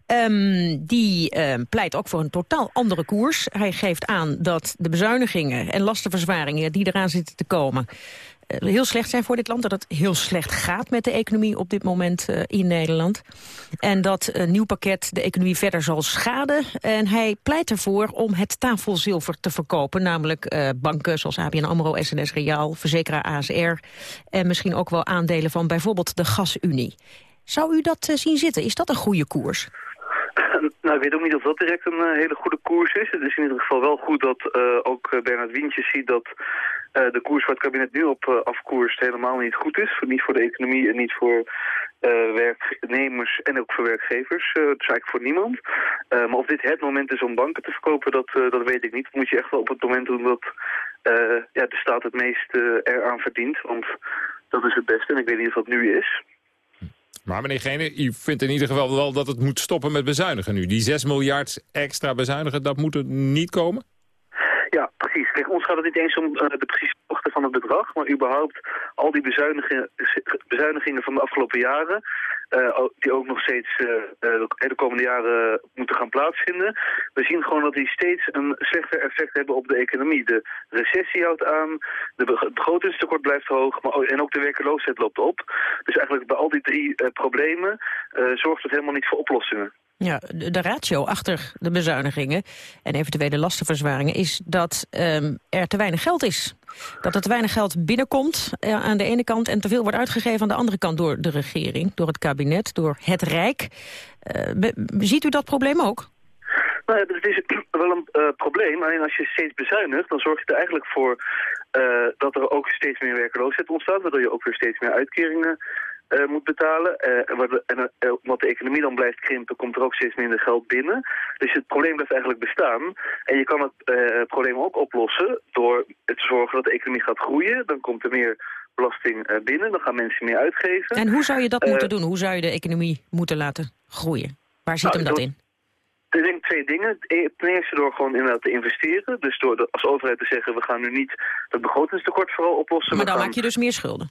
Um, die uh, pleit ook voor een totaal andere koers. Hij geeft aan dat de bezuinigingen en lastenverzwaringen die eraan zitten te komen... Uh, heel slecht zijn voor dit land. Dat het heel slecht gaat met de economie op dit moment uh, in Nederland. En dat een nieuw pakket de economie verder zal schaden. En hij pleit ervoor om het tafelzilver te verkopen. Namelijk banken zoals ABN AMRO, SNS Reaal, verzekeraar ASR... en misschien ook wel aandelen van bijvoorbeeld de Gasunie. Zou u dat zien zitten? Is dat een goede koers? *laughs* Nou, ik weet ook niet of dat direct een hele goede koers is. Het is in ieder geval wel goed dat ook Bernard Wientjes ziet dat de koers waar het kabinet nu op afkoerst helemaal niet goed is. Niet voor de economie en niet voor werknemers en ook voor werkgevers. dus eigenlijk voor niemand. maar of dit het moment is om banken te verkopen, dat, dat weet ik niet. Dat moet je echt wel op het moment doen dat ja, de staat het meest eraan verdient. Want dat is het beste en ik weet niet of dat nu is. Maar meneer Gene, u vindt in ieder geval wel dat het moet stoppen met bezuinigen nu. Die 6 miljard extra bezuinigen, dat moet er niet komen? Kijk, ons gaat het niet eens om uh, de precieze hoogte van het bedrag, maar überhaupt al die bezuinigingen, bezuinigingen van de afgelopen jaren, uh, die ook nog steeds uh, de komende jaren moeten gaan plaatsvinden. We zien gewoon dat die steeds een slechter effect hebben op de economie. De recessie houdt aan, de begrotingstekort blijft hoog, maar, en ook de werkeloosheid loopt op. Dus eigenlijk bij al die drie problemen zorgt het helemaal niet voor oplossingen. Ja, de, ratio achter de bezuinigingen en eventuele lastenverzwaringen is dat um, er te weinig geld is. Dat er te weinig geld binnenkomt uh, aan de ene kant en te veel wordt uitgegeven aan de andere kant door de regering, door het kabinet, door het Rijk. Uh, ziet u dat probleem ook? Nou ja, het is *clears throat* wel een uh, probleem. Alleen als je steeds bezuinigt, dan zorg je er eigenlijk voor dat er ook steeds meer werkloosheid ontstaat. Waardoor je ook weer steeds meer uitkeringen uh, moet betalen. Uh, en uh, omdat de economie dan blijft krimpen, komt er ook steeds minder geld binnen. Dus het probleem blijft eigenlijk bestaan. En je kan het probleem ook oplossen door te zorgen dat de economie gaat groeien. Dan komt er meer belasting binnen, dan gaan mensen meer uitgeven. En hoe zou je dat moeten doen? Hoe zou je de economie moeten laten groeien? Waar zit nou, hem dat in? Ik denk twee dingen. Ten eerste door gewoon inderdaad te investeren. Dus door de, als overheid te zeggen, we gaan nu niet het begrotingstekort vooral oplossen. Maar dan gaan... maak je dus meer schulden?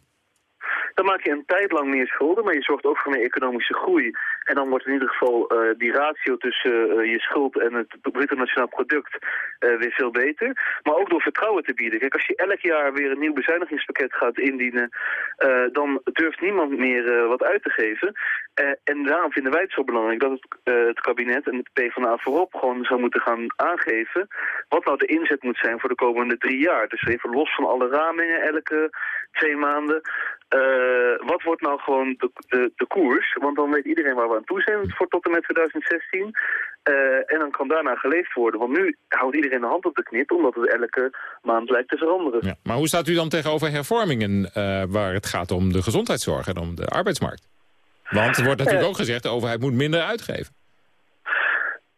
Dan maak je een tijd lang meer schulden, maar je zorgt ook voor meer economische groei. En dan wordt in ieder geval uh, die ratio tussen uh, je schuld en het bruto nationaal product uh, weer veel beter. Maar ook door vertrouwen te bieden. Kijk, als je elk jaar weer een nieuw bezuinigingspakket gaat indienen, dan durft niemand meer wat uit te geven. En daarom vinden wij het zo belangrijk dat het, het kabinet en het PvdA voorop gewoon zou moeten gaan aangeven wat nou de inzet moet zijn voor de komende drie jaar. Dus even los van alle ramingen elke twee maanden. Uh, wat wordt nou gewoon de, de, de, koers? Want dan weet iedereen waar we aan toe zijn voor tot en met 2016. Uh, en dan kan daarna geleefd worden. Want nu houdt iedereen de hand op de knip, omdat het elke maand lijkt te veranderen. Ja, maar hoe staat u dan tegenover hervormingen waar het gaat om de gezondheidszorg en om de arbeidsmarkt? Want er wordt natuurlijk ook gezegd, de overheid moet minder uitgeven.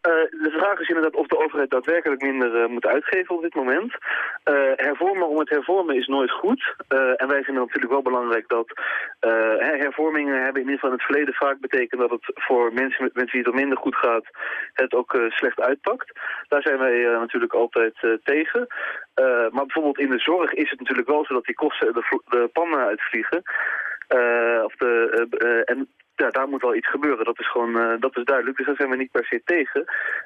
Uh, de vraag is inderdaad of de overheid daadwerkelijk minder uh, moet uitgeven op dit moment. Uh, hervormen om het hervormen is nooit goed. en wij vinden natuurlijk wel belangrijk dat hervormingen hebben in ieder geval in het verleden vaak betekend dat het voor mensen, met, mensen wie het minder goed gaat, het ook slecht uitpakt. Daar zijn wij natuurlijk altijd tegen. maar bijvoorbeeld in de zorg is het natuurlijk wel zo dat die kosten de, de pannen uitvliegen. of de, en ja, daar moet wel iets gebeuren. Dat is gewoon uh, dat is duidelijk. Dus daar zijn we niet per se tegen.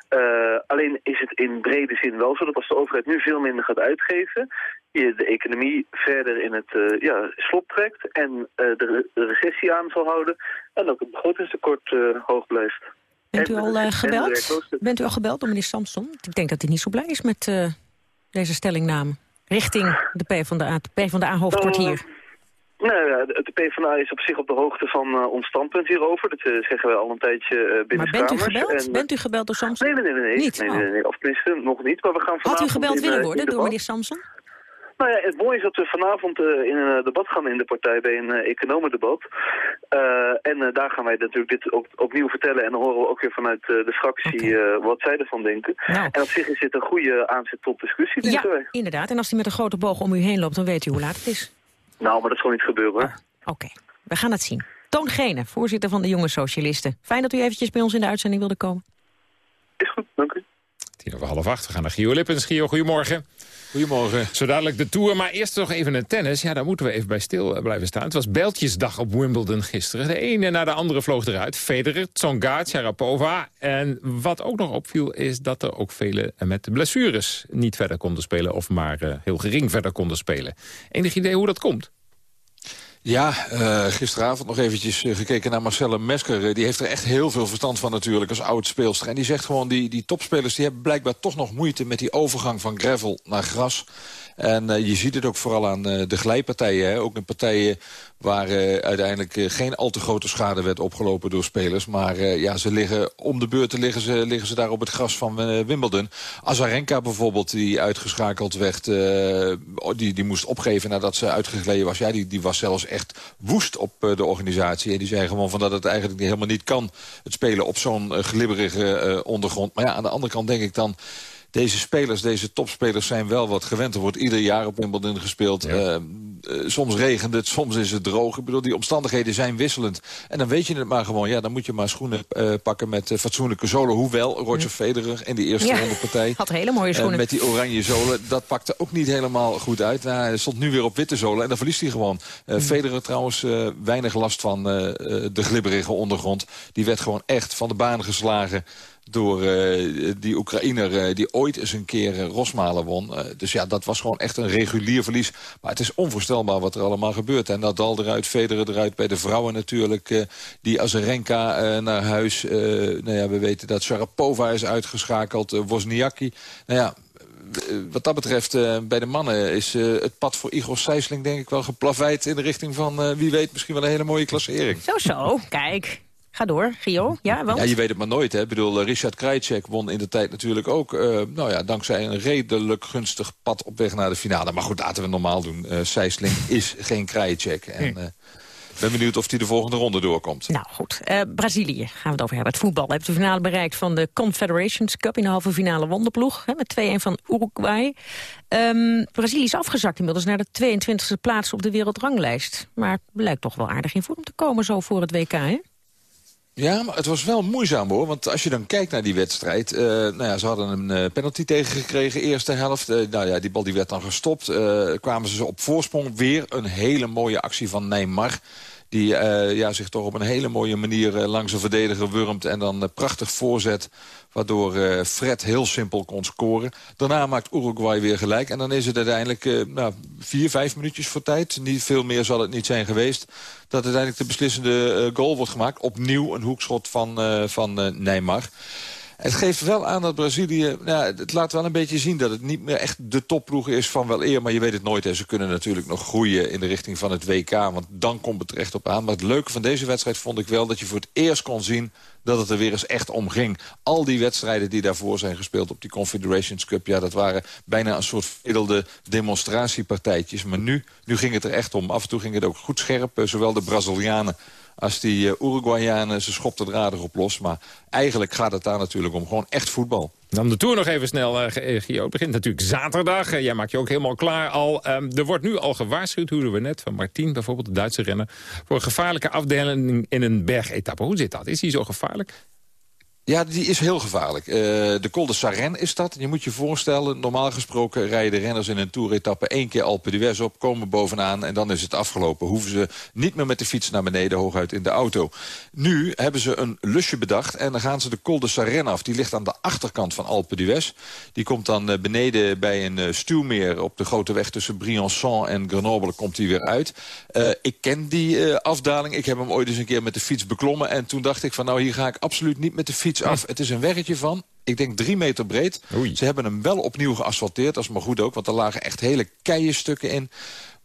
Uh, alleen is het in brede zin wel zo dat als de overheid nu veel minder gaat uitgeven... je de economie verder in het uh, ja, slop trekt en de, de, recessie aan zal houden... en ook het begrotingstekort hoog blijft. Bent u al gebeld? Bent u al gebeld door meneer Samson? Ik denk dat hij niet zo blij is met deze stellingname. richting de PvdA, PvdA-hoofdkwartier? Nou ja, de PvdA is op zich op de hoogte van uh, ons standpunt hierover. Dat uh, zeggen we al een tijdje uh, binnen Maar bent u gebeld? En, bent u gebeld door Samson? Nee, nee, nee. nee. Niet? Nee, nee, nee, Of tenminste, nog niet. Maar we gaan Had u gebeld in, willen worden door meneer Samson? Nou ja, het mooie is dat we vanavond in een debat gaan in de partij bij een economendebat. en daar gaan wij natuurlijk dit op, opnieuw vertellen. En dan horen we ook weer vanuit de fractie okay. wat zij ervan denken. Nou. En op zich is dit een goede aanzet tot discussie. Ja, inderdaad. En als hij met een grote boog om u heen loopt, dan weet u hoe laat het is. Nou, maar dat zal niet gebeuren hoor. Oké, we gaan het zien. Toon Gene, voorzitter van de Jonge Socialisten. Fijn dat u eventjes bij ons in de uitzending wilde komen. Is goed, dank u. Tien over half acht. We gaan naar Gio Lippens. Gio, goedemorgen. Goedemorgen. Zo dadelijk de Tour, maar eerst nog even een tennis. Ja, daar moeten we even bij stil blijven staan. Het was Beltjesdag op Wimbledon gisteren. De ene na de andere vloog eruit. Federer, Tsonga, Sharapova. En wat ook nog opviel is dat er ook velen met blessures niet verder konden spelen... of maar uh, heel gering verder konden spelen. Enig idee hoe dat komt? Ja, uh, gisteravond nog eventjes uh, gekeken naar Marcelle Mesker. Uh, die heeft er echt heel veel verstand van natuurlijk als oud speelster. En die zegt gewoon, die, die topspelers die hebben blijkbaar toch nog moeite... met die overgang van gravel naar gras. En uh, je ziet het ook vooral aan uh, de glijpartijen. Hè? Ook in partijen waar uh, uiteindelijk geen al te grote schade werd opgelopen door spelers. Maar ja, ze liggen om de beurten liggen ze, liggen ze daar op het gras van Wimbledon. Azarenka bijvoorbeeld, die uitgeschakeld werd, die, die moest opgeven nadat ze uitgegleden was. Ja, die, die was zelfs echt woest op de organisatie. En die zei gewoon van dat het eigenlijk helemaal niet kan, het spelen op zo'n glibberige ondergrond. Maar ja, aan de andere kant denk ik dan deze spelers, deze topspelers zijn wel wat gewend. Er wordt ieder jaar op Wimbledon gespeeld. Ja. Uh, uh, soms regent het, soms is het droog. Ik bedoel, die omstandigheden zijn wisselend. En dan weet je het maar gewoon. Ja, dan moet je maar schoenen uh, pakken met fatsoenlijke zolen. Hoewel Roger Federer in die eerste ja, ronde partij... had hele mooie schoenen. met die oranje zolen, dat pakte ook niet helemaal goed uit. Nou, hij stond nu weer op witte zolen en dan verliest hij gewoon. Mm. Federer trouwens weinig last van de glibberige ondergrond. Die werd gewoon echt van de baan geslagen door uh, die Oekraïner uh, die ooit eens een keer uh, Rosmalen won. dus ja, dat was gewoon echt een regulier verlies. Maar het is onvoorstelbaar wat er allemaal gebeurt. En Nadal eruit, Federer eruit, bij de vrouwen natuurlijk. die Azarenka naar huis. nou ja, we weten dat Sharapova is uitgeschakeld. Wozniacki. Nou ja, wat dat betreft, bij de mannen is het pad voor Igor Sijsling denk ik wel geplaveid in de richting van, wie weet, misschien wel een hele mooie klassering. Zo, zo, kijk. Ga door, Gio. Ja, want? ja, je weet het maar nooit. Hè. Ik bedoel, Richard Krajicek won in de tijd natuurlijk ook... Uh, nou ja, dankzij een redelijk gunstig pad op weg naar de finale. Maar goed, laten we normaal doen. Uh, Sijsling *laughs* is geen Krajicek. En uh, ben benieuwd of hij de volgende ronde doorkomt. Nou goed, uh, Brazilië gaan we het over hebben. Het voetbal heeft de finale bereikt van de Confederations Cup... in de halve finale wonderploeg, hè, met 2-1 van Uruguay. Um, Brazilië is afgezakt inmiddels naar de 22e plaats op de wereldranglijst. Maar het blijkt toch wel aardig in vorm te komen zo voor het WK, hè? Ja, maar het was wel moeizaam hoor. Want als je dan kijkt naar die wedstrijd... Uh, nou ja, ze hadden een uh, penalty tegengekregen, eerste helft. Uh, nou ja, die bal die werd dan gestopt. kwamen ze op voorsprong. Weer een hele mooie actie van Neymar. Die ja, zich toch op een hele mooie manier langs een verdediger wurmt... en dan prachtig voorzet waardoor uh, Fred heel simpel kon scoren. Daarna maakt Uruguay weer gelijk. En dan is het uiteindelijk uh, nou, vier, vijf minuutjes voor tijd. Niet veel meer zal het niet zijn geweest. Dat uiteindelijk de beslissende uh, goal wordt gemaakt. Opnieuw een hoekschot van, van Neymar. Het geeft wel aan dat Brazilië... Het laat wel een beetje zien dat het niet meer echt de topploeg is van wel eer. Maar je weet het nooit. Hè. Ze kunnen natuurlijk nog groeien in de richting van het WK. Want dan komt het er echt op aan. Maar het leuke van deze wedstrijd vond ik wel dat je voor het eerst kon zien dat het er weer eens echt om ging. Al die wedstrijden die daarvoor zijn gespeeld op die Confederations Cup... ja, dat waren bijna een soort veredelde demonstratiepartijtjes. Maar nu, nu ging het er echt om. Af en toe ging het ook goed scherp. Zowel de Brazilianen als die uh, Uruguayanen, ze schopten er aardig op los. Maar eigenlijk gaat het daar natuurlijk om. Gewoon echt voetbal. Dan de Tour nog even snel, uh, Gio. Het begint natuurlijk zaterdag. Uh, jij maakt je ook helemaal klaar al. Um, er wordt nu al gewaarschuwd, hoorden we net, van Martin bijvoorbeeld, de Duitse renner... voor een gevaarlijke afdeling in een bergetappe. Hoe zit dat? Is die zo gevaarlijk? Ja, die is heel gevaarlijk. Uh, de Col de Sarenne is dat. Je moet je voorstellen, normaal gesproken rijden de renners in een toeretappe één keer Alpe d'Huez op, komen bovenaan en dan is het afgelopen. Hoeven ze niet meer met de fiets naar beneden, hooguit in de auto. Nu hebben ze een lusje bedacht en dan gaan ze de Col de Sarenne af. Die ligt aan de achterkant van Alpe d'Huez. Die komt dan beneden bij een stuwmeer op de grote weg tussen Briançon en Grenoble komt die weer uit. Ik ken die afdaling. Ik heb hem ooit eens een keer met de fiets beklommen en toen dacht ik van nou hier ga ik absoluut niet met de fiets af. Het is een weggetje van ik denk drie meter breed. Ze hebben hem wel opnieuw geasfalteerd, dat is maar goed ook. Want er lagen echt hele keienstukken in.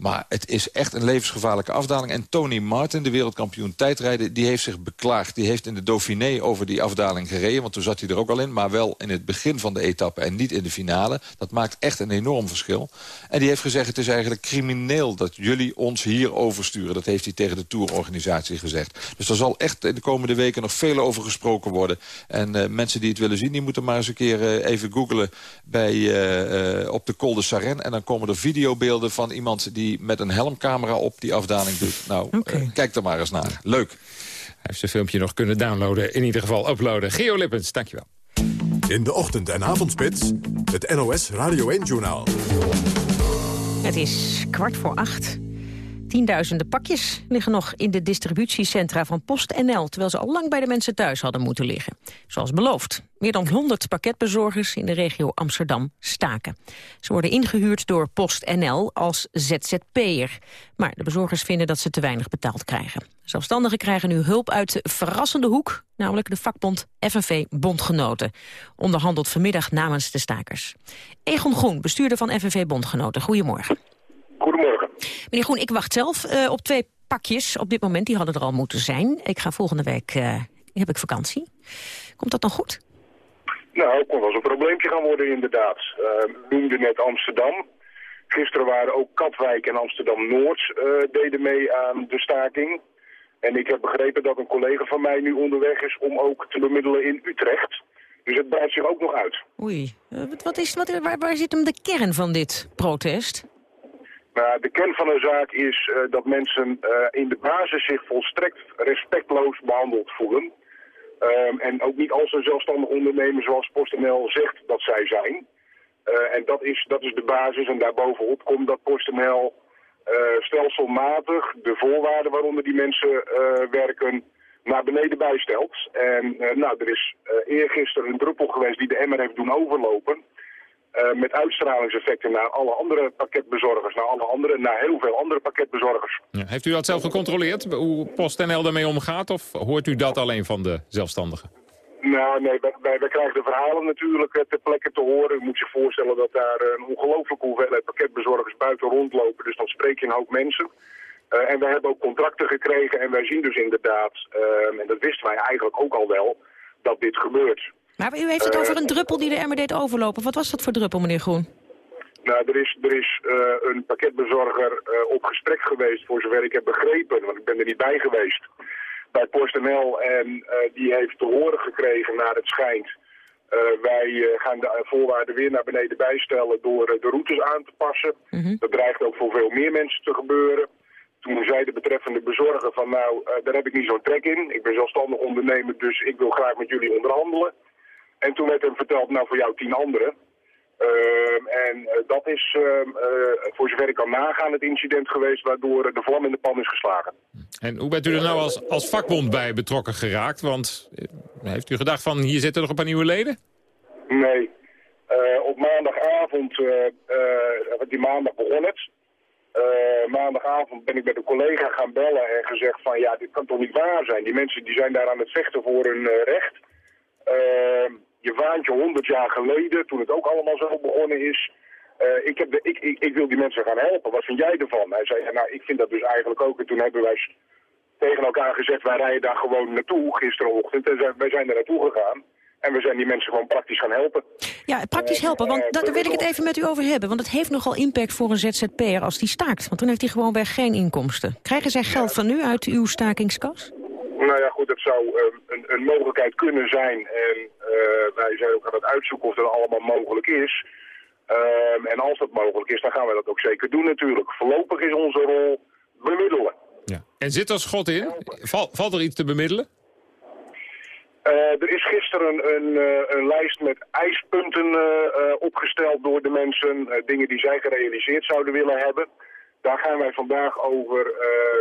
Maar het is echt een levensgevaarlijke afdaling. En Tony Martin, de wereldkampioen tijdrijden... die heeft zich beklaagd. Die heeft in de Dauphiné over die afdaling gereden. Want toen zat hij er ook al in. Maar wel in het begin van de etappe en niet in de finale. Dat maakt echt een enorm verschil. En die heeft gezegd, het is eigenlijk crimineel... dat jullie ons hier oversturen. Dat heeft hij tegen de tourorganisatie gezegd. Dus er zal echt in de komende weken nog veel over gesproken worden. En uh, mensen die het willen zien, die moeten maar eens een keer uh, even googlen... Bij, uh, op de Col de Saren. En dan komen er videobeelden van iemand die met een helmcamera op die afdaling doet. Nou, okay. uh, kijk er maar eens naar. Leuk. Hij heeft zijn filmpje nog kunnen downloaden. In ieder geval uploaden. Geo Lippens, dankjewel. In de ochtend- en avondspits, het NOS Radio 1-journaal. Het is kwart voor acht. Tienduizenden pakjes liggen nog in de distributiecentra van PostNL... terwijl ze al lang bij de mensen thuis hadden moeten liggen. Zoals beloofd. Meer dan 100 pakketbezorgers in de regio Amsterdam staken. Ze worden ingehuurd door PostNL als ZZP'er. Maar de bezorgers vinden dat ze te weinig betaald krijgen. Zelfstandigen krijgen nu hulp uit de verrassende hoek... namelijk de vakbond FNV Bondgenoten. Onderhandelt vanmiddag namens de stakers. Egon Groen, bestuurder van FNV Bondgenoten. Goedemorgen. Meneer Groen, ik wacht zelf uh, op twee pakjes op dit moment. Die hadden er al moeten zijn. Ik ga volgende week, uh, heb ik vakantie. Komt dat dan goed? Nou, het kon wel eens een probleempje gaan worden inderdaad. Uh, noemde net Amsterdam. Gisteren waren ook Katwijk en Amsterdam-Noord deden mee aan de staking. En ik heb begrepen dat een collega van mij nu onderweg is om ook te bemiddelen in Utrecht. Dus het breidt zich ook nog uit. Oei, wat is, wat, waar, waar zit hem de kern van dit protest? Nou, de kern van de zaak is uh, dat mensen uh, in de basis zich volstrekt respectloos behandeld voelen. Um, en ook niet als een zelfstandig ondernemer zoals PostNL zegt dat zij zijn. Uh, en dat is, dat is de basis en daarbovenop komt dat PostNL stelselmatig de voorwaarden waaronder die mensen werken naar beneden bijstelt. En nou, er is eergisteren een druppel geweest die de emmer heeft doen overlopen. Uh, met uitstralingseffecten naar alle andere pakketbezorgers, naar alle andere, naar heel veel andere pakketbezorgers. Ja, heeft u dat zelf gecontroleerd, hoe PostNL daarmee omgaat, of hoort u dat alleen van de zelfstandigen? Nou, nee, wij, wij, wij krijgen de verhalen natuurlijk ter plekke te horen. U moet zich voorstellen dat daar een ongelooflijke hoeveelheid pakketbezorgers buiten rondlopen, dus dan spreek je een hoop mensen. Uh, en wij hebben ook contracten gekregen en wij zien dus inderdaad, uh, en dat wisten wij eigenlijk ook al wel, dat dit gebeurt. Maar u heeft het over een druppel die de emmer deed overlopen. Wat was dat voor druppel, meneer Groen? Nou, er is, er is uh, een pakketbezorger uh, op gesprek geweest, voor zover ik heb begrepen, want ik ben er niet bij geweest, bij PostNL. En uh, die heeft te horen gekregen, naar het schijnt, wij gaan de voorwaarden weer naar beneden bijstellen door de routes aan te passen. Mm -hmm. Dat dreigt ook voor veel meer mensen te gebeuren. Toen zei de betreffende bezorger van nou, daar heb ik niet zo'n trek in. Ik ben zelfstandig ondernemer, dus ik wil graag met jullie onderhandelen. En toen werd hem verteld, nou voor jou tien anderen. Uh, en uh, dat is, uh, voor zover ik kan nagaan, het incident geweest waardoor de vlam in de pan is geslagen. En hoe bent u er nou als, als vakbond bij betrokken geraakt? Want heeft u gedacht van, hier zitten nog een paar nieuwe leden? Nee. op maandagavond, die maandag begon het. maandagavond ben ik met een collega gaan bellen en gezegd van, ja, dit kan toch niet waar zijn. Die mensen die zijn daar aan het vechten voor hun recht. Je waantje 100 jaar geleden, toen het ook allemaal zo begonnen is. Uh, ik, heb de, ik, ik, ik, wil die mensen gaan helpen. Wat vind jij ervan? Hij zei, nou, ik vind dat dus eigenlijk ook. En toen hebben wij tegen elkaar gezegd, wij rijden daar gewoon naartoe gisterenochtend. En wij zijn er naartoe gegaan. En we zijn die mensen gewoon praktisch gaan helpen. Ja, praktisch helpen, want dat, daar wil ik het even met u over hebben. Want het heeft nogal impact voor een ZZP'er als die staakt. Want dan heeft hij gewoon weer geen inkomsten. Krijgen zij geld van u uit uw stakingskas? Nou ja, goed, dat zou uh, een, een, mogelijkheid kunnen zijn. En uh, wij zijn ook aan het uitzoeken of dat allemaal mogelijk is. Uh, en als dat mogelijk is, dan gaan we dat ook zeker doen natuurlijk. Voorlopig is onze rol bemiddelen. Ja. En zit er schot in? Val, valt er iets te bemiddelen? Uh, er is gisteren een, uh, een lijst met eispunten opgesteld door de mensen. dingen die zij gerealiseerd zouden willen hebben. Daar gaan wij vandaag over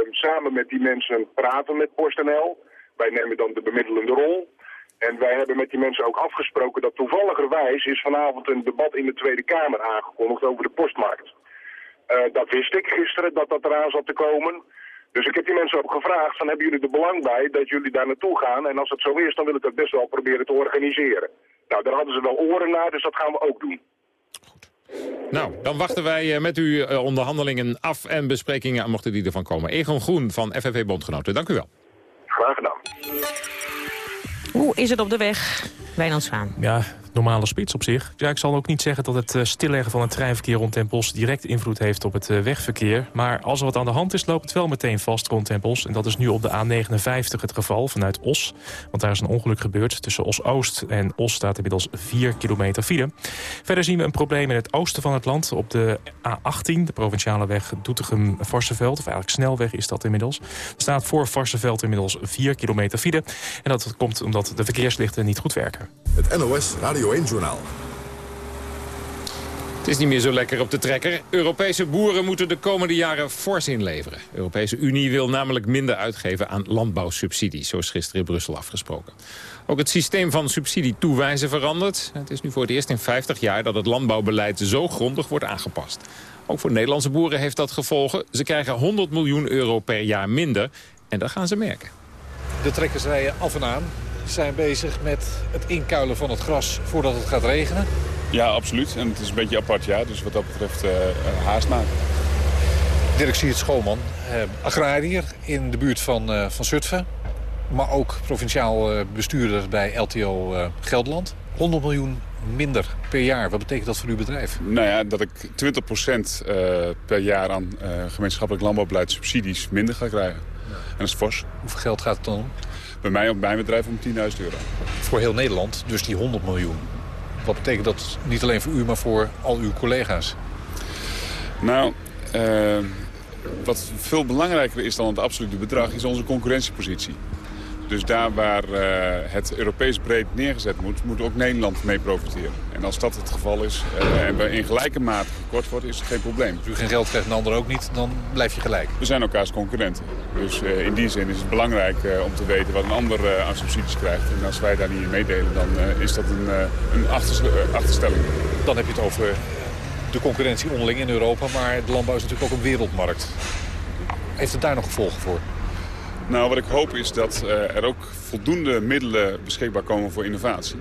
samen met die mensen praten met PostNL. Wij nemen dan de bemiddelende rol. En wij hebben met die mensen ook afgesproken dat toevalligerwijs is vanavond een debat in de Tweede Kamer aangekondigd over de postmarkt. dat wist ik gisteren dat dat eraan zat te komen. Dus ik heb die mensen ook gevraagd van hebben jullie er belang bij dat jullie daar naartoe gaan. En als het zo is, dan wil ik dat best wel proberen te organiseren. Nou, daar hadden ze wel oren naar, dus dat gaan we ook doen. Nou, dan wachten wij met u onderhandelingen af en besprekingen, mochten die ervan komen. Egon Groen van FNV Bondgenoten, dank u wel. Graag gedaan. Hoe is het op de weg? Wijnand. Ja, normale spits op zich. Ja, ik zal ook niet zeggen dat het eh, stilleggen van het treinverkeer rond Tempels direct invloed heeft op het eh, wegverkeer. Maar als er wat aan de hand is, loopt het wel meteen vast rond Tempels. En dat is nu op de A59 het geval vanuit Os. Want daar is een ongeluk gebeurd. Tussen Os-Oost en Os staat inmiddels 4 kilometer file. Verder zien we een probleem in het oosten van het land. Op de A18, de provinciale weg Doetinchem-Varsenveld. Of eigenlijk snelweg is dat inmiddels. Staat voor Varsenveld inmiddels 4 kilometer file. En dat komt omdat de verkeerslichten niet goed werken. Het NOS Radio 1-journaal. Het is niet meer zo lekker op de trekker. Europese boeren moeten de komende jaren fors inleveren. De Europese Unie wil namelijk minder uitgeven aan landbouwsubsidies... zoals gisteren in Brussel afgesproken. Ook het systeem van subsidie toewijzen verandert. Het is nu voor het eerst in 50 jaar dat het landbouwbeleid zo grondig wordt aangepast. Ook voor Nederlandse boeren heeft dat gevolgen. Ze krijgen 100 miljoen euro per jaar minder. En dat gaan ze merken. De trekkers rijden af en aan zijn bezig met het inkuilen van het gras voordat het gaat regenen. Ja, absoluut. En het is een beetje apart jaar, dus wat dat betreft uh, haast maken. Dirk Siert Schoolman, eh, agrariër in de buurt van, uh, van Zutphen. Maar ook provinciaal bestuurder bij LTO Gelderland. 100 miljoen minder per jaar. Wat betekent dat voor uw bedrijf? Nou ja, dat ik 20% per jaar aan gemeenschappelijk landbouwbeleid subsidies minder ga krijgen. Ja. En dat is fors. Hoeveel geld gaat het dan om? Bij mij op mijn bedrijf om 10.000 euro. Voor heel Nederland, dus die 100 miljoen. Wat betekent dat niet alleen voor u, maar voor al uw collega's? Nou, uh, wat veel belangrijker is dan het absolute bedrag... is onze concurrentiepositie. Dus daar waar uh, het Europees breed neergezet moet, moet ook Nederland mee profiteren. En als dat het geval is uh, en we in gelijke mate gekort worden, is het geen probleem. Als u geen geld krijgt en de ander ook niet, dan blijf je gelijk. We zijn elkaars concurrenten. Dus uh, in die zin is het belangrijk om te weten wat een ander aan subsidies krijgt. En als wij daar niet in meedelen, dan is dat een, een achterstelling. Dan heb je het over de concurrentie onderling in Europa, maar de landbouw is natuurlijk ook een wereldmarkt. Heeft het daar nog gevolgen voor? Nou, wat ik hoop is dat uh, er ook voldoende middelen beschikbaar komen voor innovatie.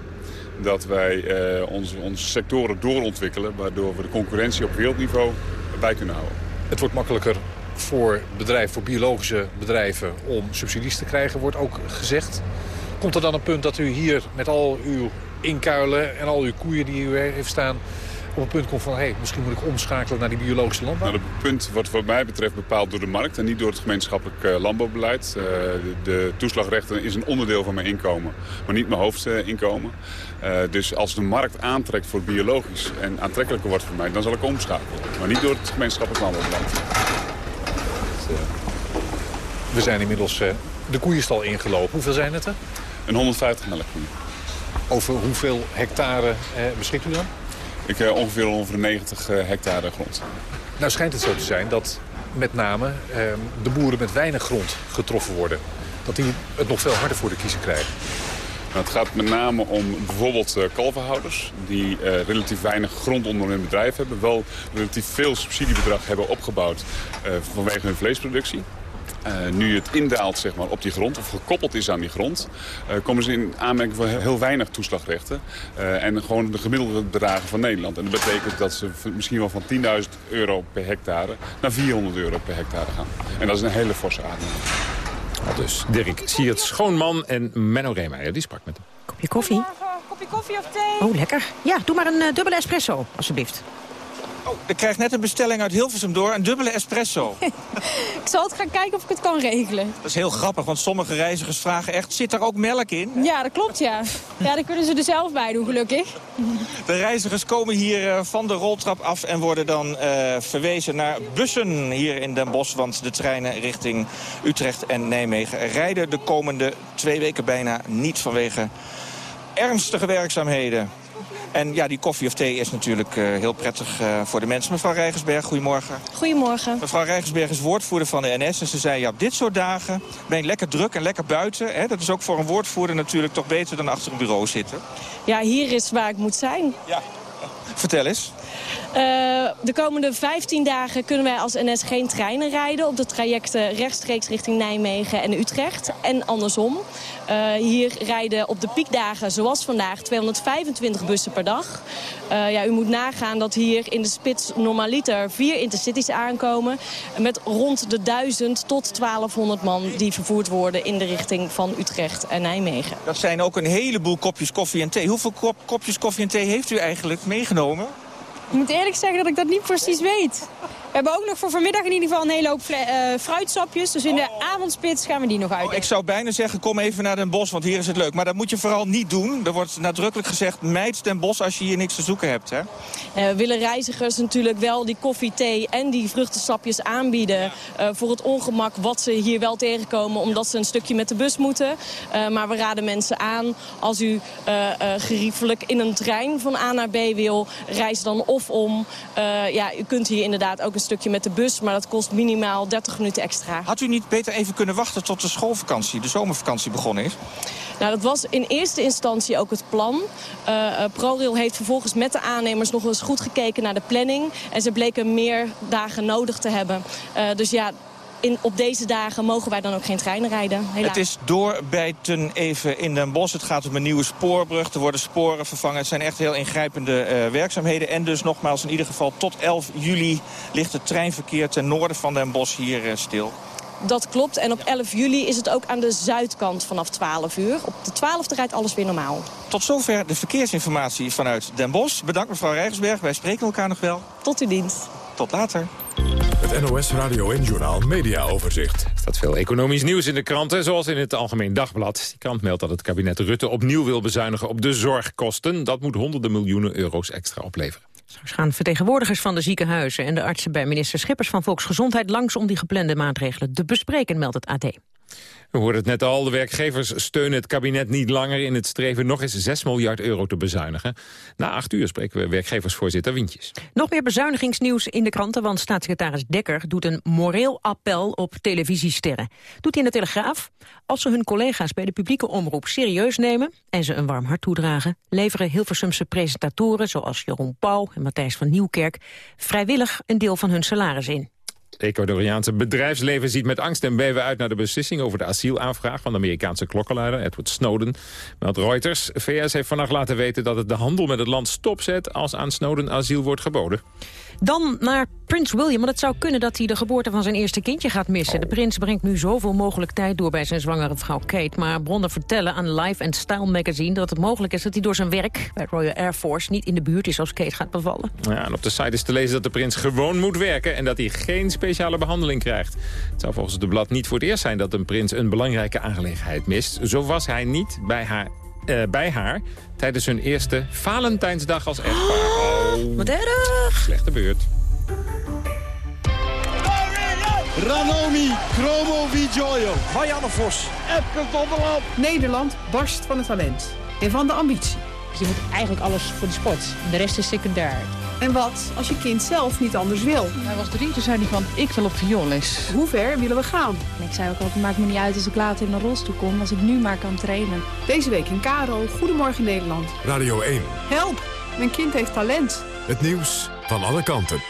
Dat wij uh, onze, onze sectoren doorontwikkelen, waardoor we de concurrentie op wereldniveau bij kunnen houden. Het wordt makkelijker voor bedrijven, voor biologische bedrijven, om subsidies te krijgen, wordt ook gezegd. Komt er dan een punt dat u hier met al uw inkuilen en al uw koeien die u heeft staan op een punt komt van... Hey, misschien moet ik omschakelen naar die biologische landbouw? Nou, het punt wordt wat mij betreft bepaald door de markt... en niet door het gemeenschappelijk uh, landbouwbeleid. Uh, de, toeslagrechten is een onderdeel van mijn inkomen, maar niet mijn hoofdinkomen. Uh, dus als de markt aantrekt voor biologisch en aantrekkelijker wordt voor mij... dan zal ik omschakelen, maar niet door het gemeenschappelijk landbouwbeleid. We zijn inmiddels de koeienstal ingelopen. Hoeveel zijn het er? Een 150 melkkoeien. Over hoeveel hectare beschikt u dan? Ik heb ongeveer over 90 hectare grond. Nou schijnt het zo te zijn dat met name eh, de boeren met weinig grond getroffen worden. Dat die het nog veel harder voor de kiezer krijgen. Nou, het gaat met name om bijvoorbeeld uh, kalverhouders... die uh, relatief weinig grond onder hun bedrijf hebben. Wel relatief veel subsidiebedrag hebben opgebouwd uh, vanwege hun vleesproductie. Uh, nu het indaalt zeg maar, op die grond, of gekoppeld is aan die grond... Uh, komen ze in aanmerking voor heel weinig toeslagrechten. Uh, en gewoon de gemiddelde bedragen van Nederland. En dat betekent dat ze misschien wel van 10.000 euro per hectare... naar 400 euro per hectare gaan. En dat is een hele forse aanmerking. Dus Dirk Siert Schoonman en Menno Reemeijer, die sprak met hem. Kopje koffie? Kopje koffie of thee? Oh, lekker. Ja, doe maar een dubbele espresso, alsjeblieft. Oh, ik krijg net een bestelling uit Hilversum door, een dubbele espresso. *laughs* ik zal het gaan kijken of ik het kan regelen. Dat is heel grappig, want sommige reizigers vragen echt... zit er ook melk in? Ja, dat klopt, ja. Ja, daar kunnen ze er zelf bij doen, gelukkig. De reizigers komen hier eh, van de roltrap af... en worden dan uh, verwezen naar bussen hier in Den Bosch... want de treinen richting Utrecht en Nijmegen rijden de komende twee weken bijna niet... vanwege ernstige werkzaamheden. En ja, die koffie of thee is natuurlijk uh, heel prettig uh, voor de mensen. Mevrouw Rijgersberg, goedemorgen. Goedemorgen. Mevrouw Rijgersberg is woordvoerder van de NS. En ze zei, ja, op dit soort dagen ben je lekker druk en lekker buiten. Hè? Dat is ook voor een woordvoerder natuurlijk toch beter dan achter een bureau zitten. Ja, hier is waar ik moet zijn. Ja. Vertel eens. De komende 15 dagen kunnen wij als NS geen treinen rijden... op de trajecten rechtstreeks richting Nijmegen en Utrecht. En andersom. hier rijden op de piekdagen, zoals vandaag, 225 bussen per dag. ja, u moet nagaan dat hier in de spits normaliter vier intercities aankomen... met rond de 1000 tot 1200 man die vervoerd worden... in de richting van Utrecht en Nijmegen. Dat zijn ook een heleboel kopjes koffie en thee. Hoeveel kopjes koffie en thee heeft u eigenlijk meegenomen? Ik moet eerlijk zeggen dat ik dat niet precies weet. We hebben ook nog voor vanmiddag in ieder geval een hele hoop uh, fruitsapjes. Dus in de avondspits gaan we die nog uit. Oh, ik zou bijna zeggen, kom even naar Den Bosch, want hier is het leuk. Maar dat moet je vooral niet doen. Er wordt nadrukkelijk gezegd, meid Den Bosch als je hier niks te zoeken hebt. Hè? Uh, willen reizigers natuurlijk wel die koffie, thee en die vruchtensapjes aanbieden... Uh, voor het ongemak wat ze hier wel tegenkomen... omdat ze een stukje met de bus moeten. maar we raden mensen aan, als u geriefelijk in een trein van A naar B wil... reis dan of om. ja, u kunt hier inderdaad ook een stukje met de bus, maar dat kost minimaal 30 minuten extra. Had u niet beter even kunnen wachten tot de schoolvakantie, de zomervakantie begonnen is? Nou, dat was in eerste instantie ook het plan. Uh, ProRail heeft vervolgens met de aannemers nog eens goed gekeken naar de planning. En ze bleken meer dagen nodig te hebben. Uh, dus ja, in, op deze dagen mogen wij dan ook geen treinen rijden. Helaas. Het is doorbijten even in Den Bosch. Het gaat om een nieuwe spoorbrug. Er worden sporen vervangen. Het zijn echt heel ingrijpende uh, werkzaamheden. En dus nogmaals, in ieder geval tot 11 juli ligt het treinverkeer ten noorden van Den Bosch hier uh, stil. Dat klopt. En op 11 juli is het ook aan de zuidkant vanaf 12 uur. Op de 12e rijdt alles weer normaal. Tot zover de verkeersinformatie vanuit Den Bosch. Bedankt mevrouw Rijgersberg. Wij spreken elkaar nog wel. Tot uw dienst. Tot later. Het NOS Radio en Journal Media Overzicht. Er staat veel economisch nieuws in de kranten, zoals in het Algemeen Dagblad. Die krant meldt dat het kabinet Rutte opnieuw wil bezuinigen op de zorgkosten. Dat moet honderden miljoenen euro's extra opleveren. Straks gaan vertegenwoordigers van de ziekenhuizen en de artsen bij minister Schippers van Volksgezondheid langs om die geplande maatregelen te bespreken, meldt het AD. We hoorden het net al, de werkgevers steunen het kabinet niet langer in het streven nog eens 6 miljard euro te bezuinigen. Na acht uur spreken we werkgeversvoorzitter Wintjes. Nog meer bezuinigingsnieuws in de kranten, want staatssecretaris Dekker doet een moreel appel op televisiesterren. Doet hij in de Telegraaf? Als ze hun collega's bij de publieke omroep serieus nemen en ze een warm hart toedragen, leveren Hilversumse presentatoren zoals Jeroen Pauw en Matthijs van Nieuwkerk vrijwillig een deel van hun salaris in. Ecuadoriaanse bedrijfsleven ziet met angst en beven uit naar de beslissing over de asielaanvraag van de Amerikaanse klokkenluider Edward Snowden. Maar Reuters, VS heeft vannacht laten weten dat het de handel met het land stopzet als aan Snowden asiel wordt geboden. Dan naar Prins William, want het zou kunnen dat hij de geboorte van zijn eerste kindje gaat missen. De prins brengt nu zoveel mogelijk tijd door bij zijn zwangere vrouw Kate. Maar bronnen vertellen aan Life and Style magazine dat het mogelijk is dat hij door zijn werk bij Royal Air Force niet in de buurt is als Kate gaat bevallen. Ja, en op de site is te lezen dat de prins gewoon moet werken en dat hij geen speciale behandeling krijgt. Het zou volgens de blad niet voor het eerst zijn dat een prins een belangrijke aangelegenheid mist. Zo was hij niet bij haar uh, bij haar tijdens hun eerste Valentijnsdag als echtpaar. Oh, wat erg. Slechte beurt. Ranomi, Chromo Vigioio, Marianne Vos, Epke Zonderland. Nederland barst van het talent en van de ambitie. Je moet eigenlijk alles voor de sport. De rest is secundair. En wat als je kind zelf niet anders wil? Hij was drie, toen zei hij van, ik wil op vioolles. Hoe ver willen we gaan? ik zei ook altijd, het maakt me niet uit als ik later in een rolstoel kom... als ik nu maar kan trainen. Deze week in Karo, Goedemorgen Nederland. Radio 1. Help, mijn kind heeft talent. Het nieuws van alle kanten.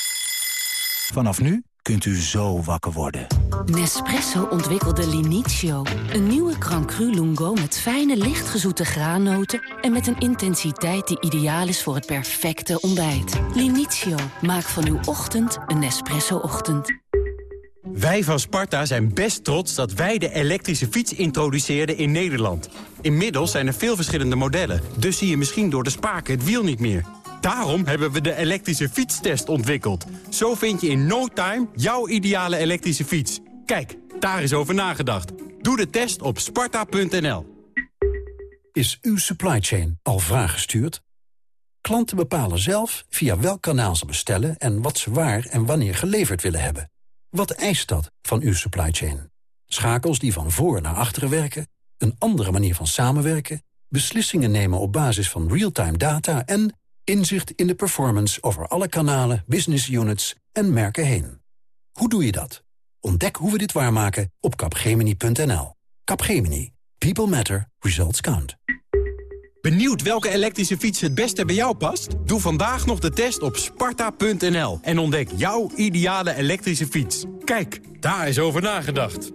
Vanaf nu kunt u zo wakker worden. Nespresso ontwikkelde Linizio. Een nieuwe Crancru Lungo met fijne, lichtgezoete graannoten... en met een intensiteit die ideaal is voor het perfecte ontbijt. Linizio, maak van uw ochtend een Nespresso-ochtend. Wij van Sparta zijn best trots dat wij de elektrische fiets introduceerden in Nederland. Inmiddels zijn er veel verschillende modellen, dus zie je misschien door de spaken het wiel niet meer. Daarom hebben we de elektrische fietstest ontwikkeld. Zo vind je in no time jouw ideale elektrische fiets. Kijk, daar is over nagedacht. Doe de test op sparta.nl. Is uw supply chain al vraaggestuurd? Klanten bepalen zelf via welk kanaal ze bestellen... en wat ze waar en wanneer geleverd willen hebben. Wat eist dat van uw supply chain? Schakels die van voor naar achteren werken? Een andere manier van samenwerken? Beslissingen nemen op basis van real-time data... en inzicht in de performance over alle kanalen, business units en merken heen. Hoe doe je dat? Ontdek hoe we dit waarmaken op capgemini.nl. Capgemini. People matter. Results count. Benieuwd welke elektrische fiets het beste bij jou past? Doe vandaag nog de test op sparta.nl en ontdek jouw ideale elektrische fiets. Kijk, daar is over nagedacht.